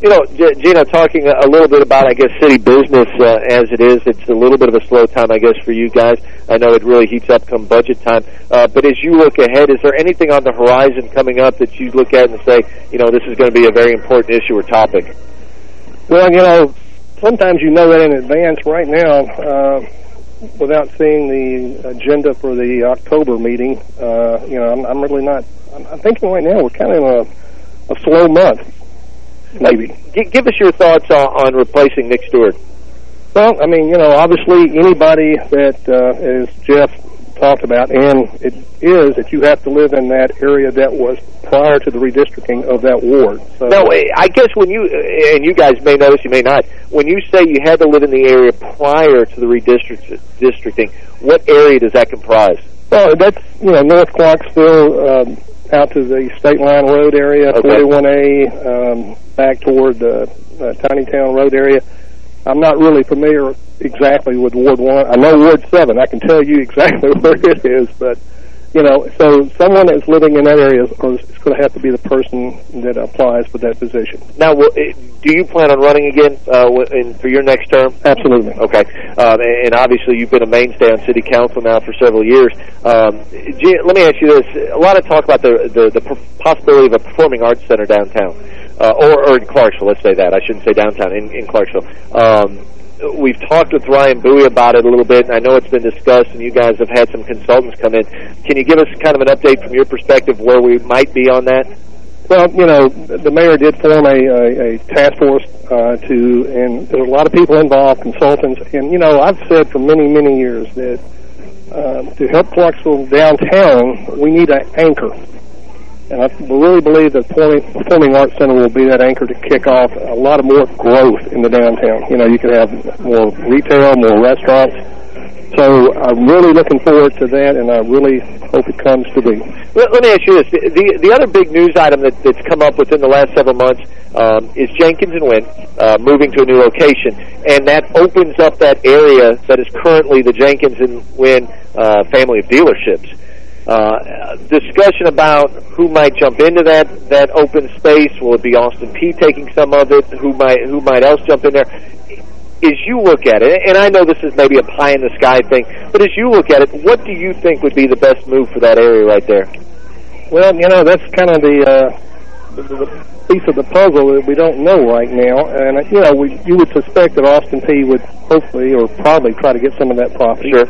You know, G Gino, talking a little bit about, I guess, city business uh, as it is, it's a little bit of a slow time, I guess, for you guys. I know it really heats up come budget time. Uh, but as you look ahead, is there anything on the horizon coming up that you look at and say, you know, this is going to be a very important issue or topic? Well, you know, sometimes you know that in advance. Right now, uh, without seeing the agenda for the October meeting, uh, you know, I'm, I'm really not. I'm, I'm thinking right now we're kind of in a, a slow month, maybe. G give us your thoughts on, on replacing Nick Stewart. Well, I mean, you know, obviously anybody that, uh, as Jeff talked about, and it is that you have to live in that area that was prior to the redistricting of that ward. So, No, I guess when you, and you guys may notice, you may not, when you say you had to live in the area prior to the redistricting, what area does that comprise? Well, that's, you know, North Clarksville, um, out to the State Line Road area, Okay. 41A, um, back toward the uh, Tiny Town Road area. I'm not really familiar exactly with Ward 1. I know Ward 7. I can tell you exactly where it is, but, you know, so someone that's living in that area is, is going to have to be the person that applies for that position. Now, eh, do you plan on running again uh, in, for your next term? Absolutely. Okay. Um, and obviously, you've been a mainstay on city council now for several years. Um, let me ask you this. A lot of talk about the, the, the possibility of a performing arts center downtown. Uh, or, or in Clarksville, let's say that. I shouldn't say downtown, in, in Clarksville. Um, we've talked with Ryan Bowie about it a little bit, and I know it's been discussed, and you guys have had some consultants come in. Can you give us kind of an update from your perspective where we might be on that? Well, you know, the mayor did form a, a, a task force uh, to, and there's a lot of people involved, consultants, and you know, I've said for many, many years that um, to help Clarksville downtown, we need an anchor. And I really believe that Performing, Arts Center will be that anchor to kick off a lot of more growth in the downtown. You know, you could have more retail, more restaurants. So I'm really looking forward to that, and I really hope it comes to be. Let, let me ask you this. The, the, the other big news item that, that's come up within the last several months um, is Jenkins and Wynn uh, moving to a new location. And that opens up that area that is currently the Jenkins and Wynn uh, family of dealerships. Uh, discussion about who might jump into that, that open space. Will it be Austin Peay taking some of it? Who might, who might else jump in there? As you look at it, and I know this is maybe a pie in the sky thing, but as you look at it, what do you think would be the best move for that area right there? Well, you know, that's kind of the, uh, the, the piece of the puzzle that we don't know right now. And, uh, you know, we, you would suspect that Austin Peay would hopefully or probably try to get some of that property. Sure.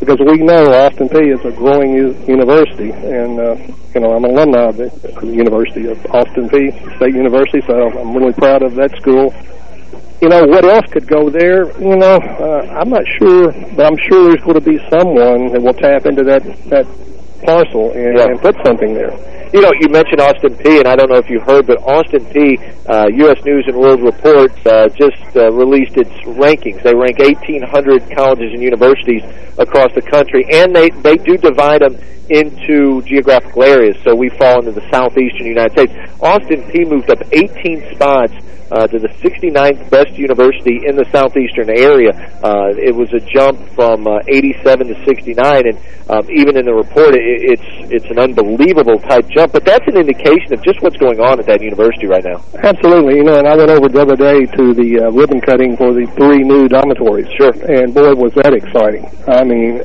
Because we know Austin Peay is a growing university. And, uh, you know, I'm an alumni of the, of the University of Austin Peay, State University, so I'm really proud of that school. You know, what else could go there? You know, uh, I'm not sure, but I'm sure there's going to be someone that will tap into that, that parcel and, Yeah. and put something there. You know, you mentioned Austin Peay, and I don't know if you heard, but Austin Peay, uh, U.S. News and World Report uh, just uh, released its rankings. They rank 1,800 colleges and universities across the country, and they, they do divide them into geographical areas, so we fall into the southeastern United States. Austin Peay moved up 18 spots uh, to the 69th best university in the southeastern area. Uh, it was a jump from uh, 87 to 69, and um, even in the report, it, it's it's an unbelievable type jump. But that's an indication of just what's going on at that university right now. Absolutely, you know, and I went over the other day to the uh, ribbon cutting for the three new dormitories. Sure. And boy, was that exciting. I mean,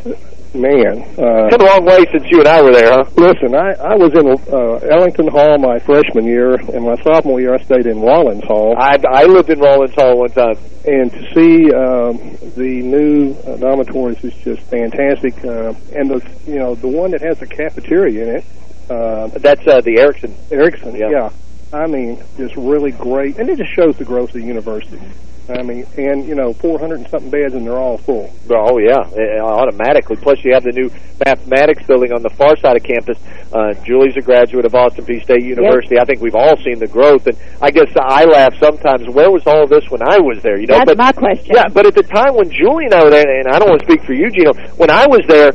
man. Uh, Come a long way since you and I were there, huh? Listen, I, I was in uh, Ellington Hall my freshman year, and my sophomore year I stayed in Rawlins Hall. I I lived in Rawlins Hall one time. And to see um, the new uh, dormitories is just fantastic. Uh, and the you know the one that has the cafeteria in it. Uh, That's uh, the Erickson. Erickson, Yeah. yeah. I mean, just really great, and it just shows the growth of the university. I mean, and you know, 400 and something beds, and they're all full. Oh yeah, uh, automatically. Plus, you have the new mathematics building on the far side of campus. Uh, Julie's a graduate of Austin Peay State University. I think we've all seen the growth, and I guess I laugh sometimes. Where was all of this when I was there? You know, That's but my question. yeah, but at the time when Julie and I were there, and I don't want to speak for you, Gino. When I was there,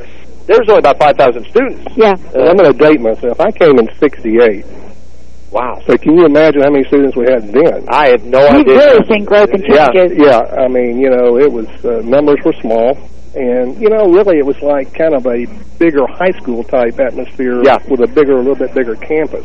there was only about five thousand students. Yeah. And I'm going to date myself. I came in '68. Wow. So can you imagine how many students we had then? I had no You've idea. really seen growth and Yeah, changes. yeah. I mean, you know, it was uh, numbers were small, and you know, really, it was like kind of a bigger high school type atmosphere Yeah. with a bigger, a little bit bigger campus.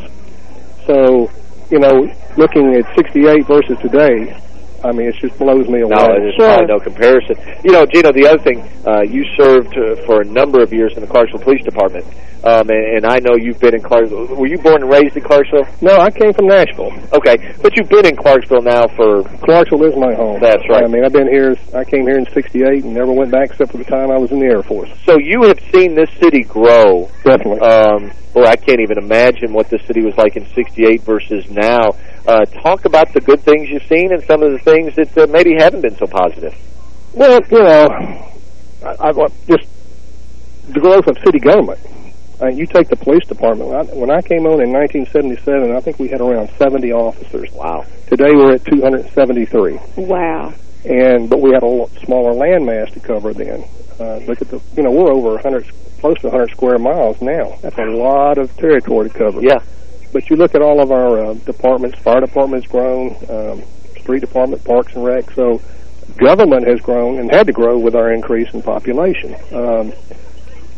So, you know, looking at '68 versus today, I mean, it just blows me away. No, there's probably no comparison. You know, Gino, the other thing, uh, you served uh, for a number of years in the Clarksville Police Department, um, and, and I know you've been in Clarksville. Were you born and raised in Clarksville? No, I came from Nashville. Okay, but you've been in Clarksville now for... Clarksville is my home. That's right. I mean, I've been here. I came here in '68 and never went back except for the time I was in the Air Force. So you have seen this city grow. Definitely. Um, boy, I can't even imagine what this city was like in 68 versus now. Uh, talk about the good things you've seen and some of the things that uh, maybe haven't been so positive. Well, you know, I, I just the growth of city government. Uh, you take the police department. I, when I came on in 1977, I think we had around 70 officers. Wow. Today we're at 273. Wow. And but we had a lot smaller landmass to cover then. Uh, look at the, you know, we're over 100, close to 100 square miles now. That's a lot of territory to cover. Yeah. But you look at all of our uh, departments. Fire department's grown. Um, street department, parks and rec. So government has grown and had to grow with our increase in population. Um,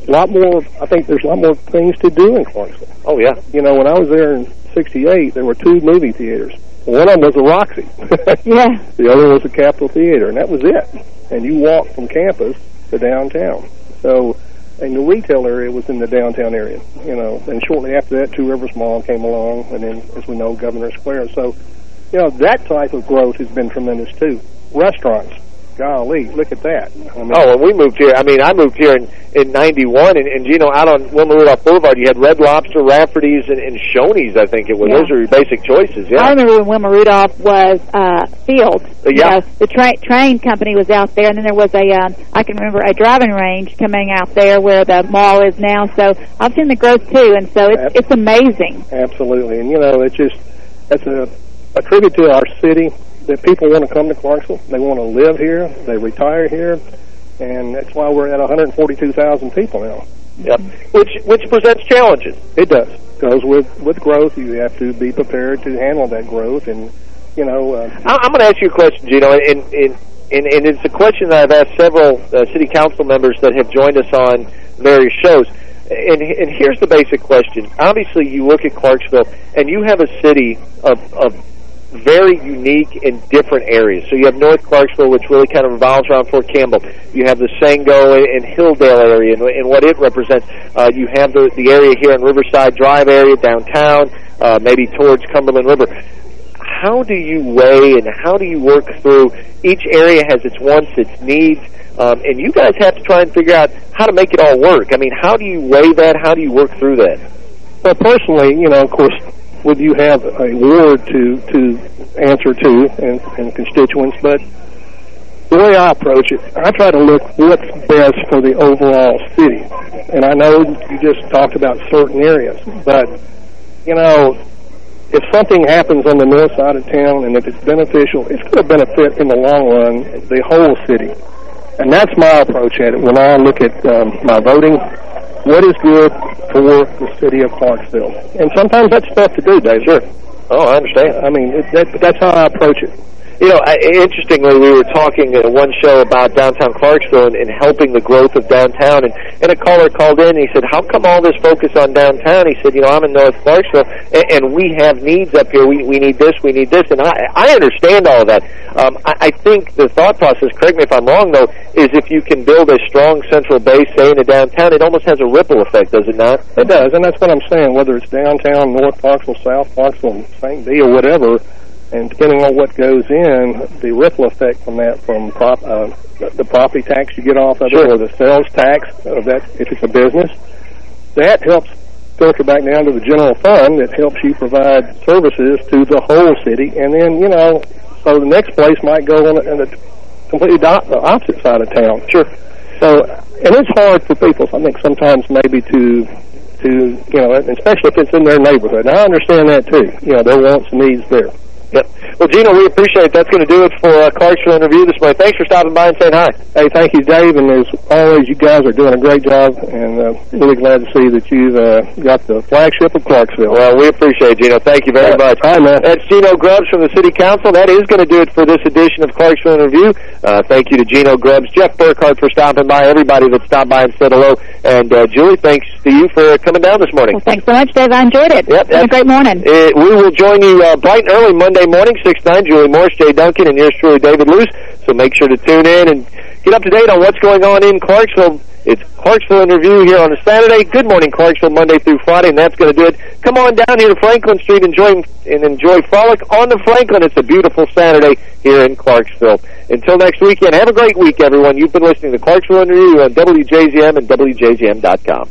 a lot more. I think there's a lot more things to do in Clarksville. Oh yeah. You know, when I was there in '68, there were two movie theaters. One of them was the Roxy. yeah. The other was the Capitol Theater, and that was it. And you walked from campus to downtown. So, and the retail area was in the downtown area. You know, and shortly after that, Two Rivers Mall came along, and then, as we know, Governor Square. So, you know, that type of growth has been tremendous too. Restaurants, golly, look at that. I mean, Oh, when we moved here, I mean, I moved here in, in 91, and, and, you know, out on Wilma Rudolph Boulevard, you had Red Lobster, Rafferty's, and, and Shoney's, I think it was. Yeah. Those are your basic choices, yeah. I remember when Wilma Rudolph was uh, Field. Uh, yeah. You know, the tra train company was out there, and then there was a, um, I can remember a driving range coming out there where the mall is now. So I've seen the growth too, and so it's it's amazing. Absolutely, and you know, it's just that's a, a tribute to our city that people want to come to Clarksville. They want to live here. They retire here, and that's why we're at 142,000 people now. Yep. Which which presents challenges. It does. Goes with with growth. You have to be prepared to handle that growth, and you know. Uh, I- I'm going to ask you a question, Gino, and, and, and, and it's a question that I've asked several uh, city council members that have joined us on various shows. And, and here's the basic question. Obviously, you look at Clarksville, and you have a city of, of very unique in different areas. So you have North Clarksville, which really kind of revolves around Fort Campbell. You have the Sango and Hilldale area and, and what it represents. Uh, you have the, the area here in Riverside Drive area, downtown, uh, maybe towards Cumberland River how do you weigh and how do you work through each area has its wants, its needs, um, and you guys have to try and figure out how to make it all work. I mean, how do you weigh that? How do you work through that? Well, personally, you know, of course, would you have a ward to to answer to and, and constituents, but the way I approach it, I try to look what's best for the overall city. And I know you just talked about certain areas, but, you know, if something happens on the north side of town and if it's beneficial, it's going to benefit in the long run the whole city. And that's my approach at it when I look at um, my voting. What is good for the city of Clarksville? And sometimes that's tough to do, Dave. Sure. Oh, I understand. I mean, it, that, that's how I approach it. You know, I, interestingly, we were talking in one show about downtown Clarksville and, and helping the growth of downtown, and, and a caller called in and he said, how come all this focus on downtown? He said, you know, I'm in North Clarksville, and, and we have needs up here. We, we need this, we need this, and I, I understand all of that. Um, I, I think the thought process, correct me if I'm wrong, though, is if you can build a strong central base, say, in the downtown, it almost has a ripple effect, does it not? It does, and that's what I'm saying, whether it's downtown, North Clarksville, South Clarksville, St. D, or whatever, and depending on what goes in, the ripple effect from that, from prop, uh, the property tax you get off of sure. it, or the sales tax of that, if it's a business, that helps filter back down to the general fund that helps you provide services to the whole city. And then, you know, so the next place might go on the completely the opposite side of town. Sure. So, and it's hard for people, I think, sometimes maybe to to, you know, especially if it's in their neighborhood. And I understand that, too. You know, their wants and needs there. Yep. Well, Gino, we appreciate it. That's going to do it for uh, Clarksville in Review this morning. Thanks for stopping by and saying hi. Hey, thank you, Dave. And as always, you guys are doing a great job, and uh, really glad to see that you've uh, got the flagship of Clarksville. Well, we appreciate it, Gino. Thank you very yeah. much. Hi, man. That's Gino Grubbs from the City Council. That is going to do it for this edition of Clarksville in Review. Uh, thank you to Gino Grubbs, Jeff Burkhart for stopping by, everybody that stopped by and said hello. And uh, Julie, thanks to you for coming down this morning. Well, thanks so much, Dave. I enjoyed it. Yep, it's been a great morning. It, we will join you uh, bright and early Monday morning, 6 9. Julie Morris, Jay Duncan, and yours truly, David Luce. So make sure to tune in and get up to date on what's going on in Clarksville. It's Clarksville in Review here on a Saturday. Good morning, Clarksville, Monday through Friday, and that's going to do it. Come on down here to Franklin Street enjoy, and enjoy Frolic on the Franklin. It's a beautiful Saturday here in Clarksville. Until next weekend, have a great week, everyone. You've been listening to Clarksville in Review on WJZM and WJZM.com.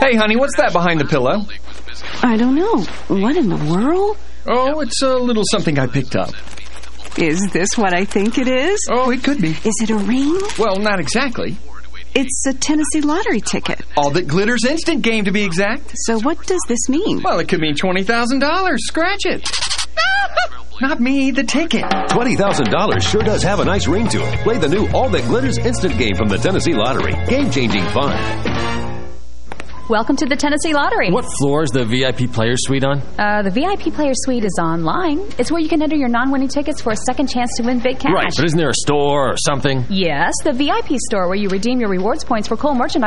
Hey, honey, what's that behind the pillow? I don't know. What in the world? Oh, it's a little something I picked up. Is this what I think it is? Oh, it could be. Is it a ring? Well, not exactly. It's a Tennessee lottery ticket. All that glitters instant game, to be exact. So what does this mean? Well, it could mean $20,000. Scratch it. Not me, the ticket. $20,000 sure does have a nice ring to it. Play the new All That Glitters instant game from the Tennessee Lottery. Game-changing fun. Welcome to the Tennessee Lottery. What floor is the VIP Player Suite on? Uh, the VIP Player Suite is online. It's where you can enter your non-winning tickets for a second chance to win big cash. Right, but isn't there a store or something? Yes, the VIP store where you redeem your rewards points for cool merchandise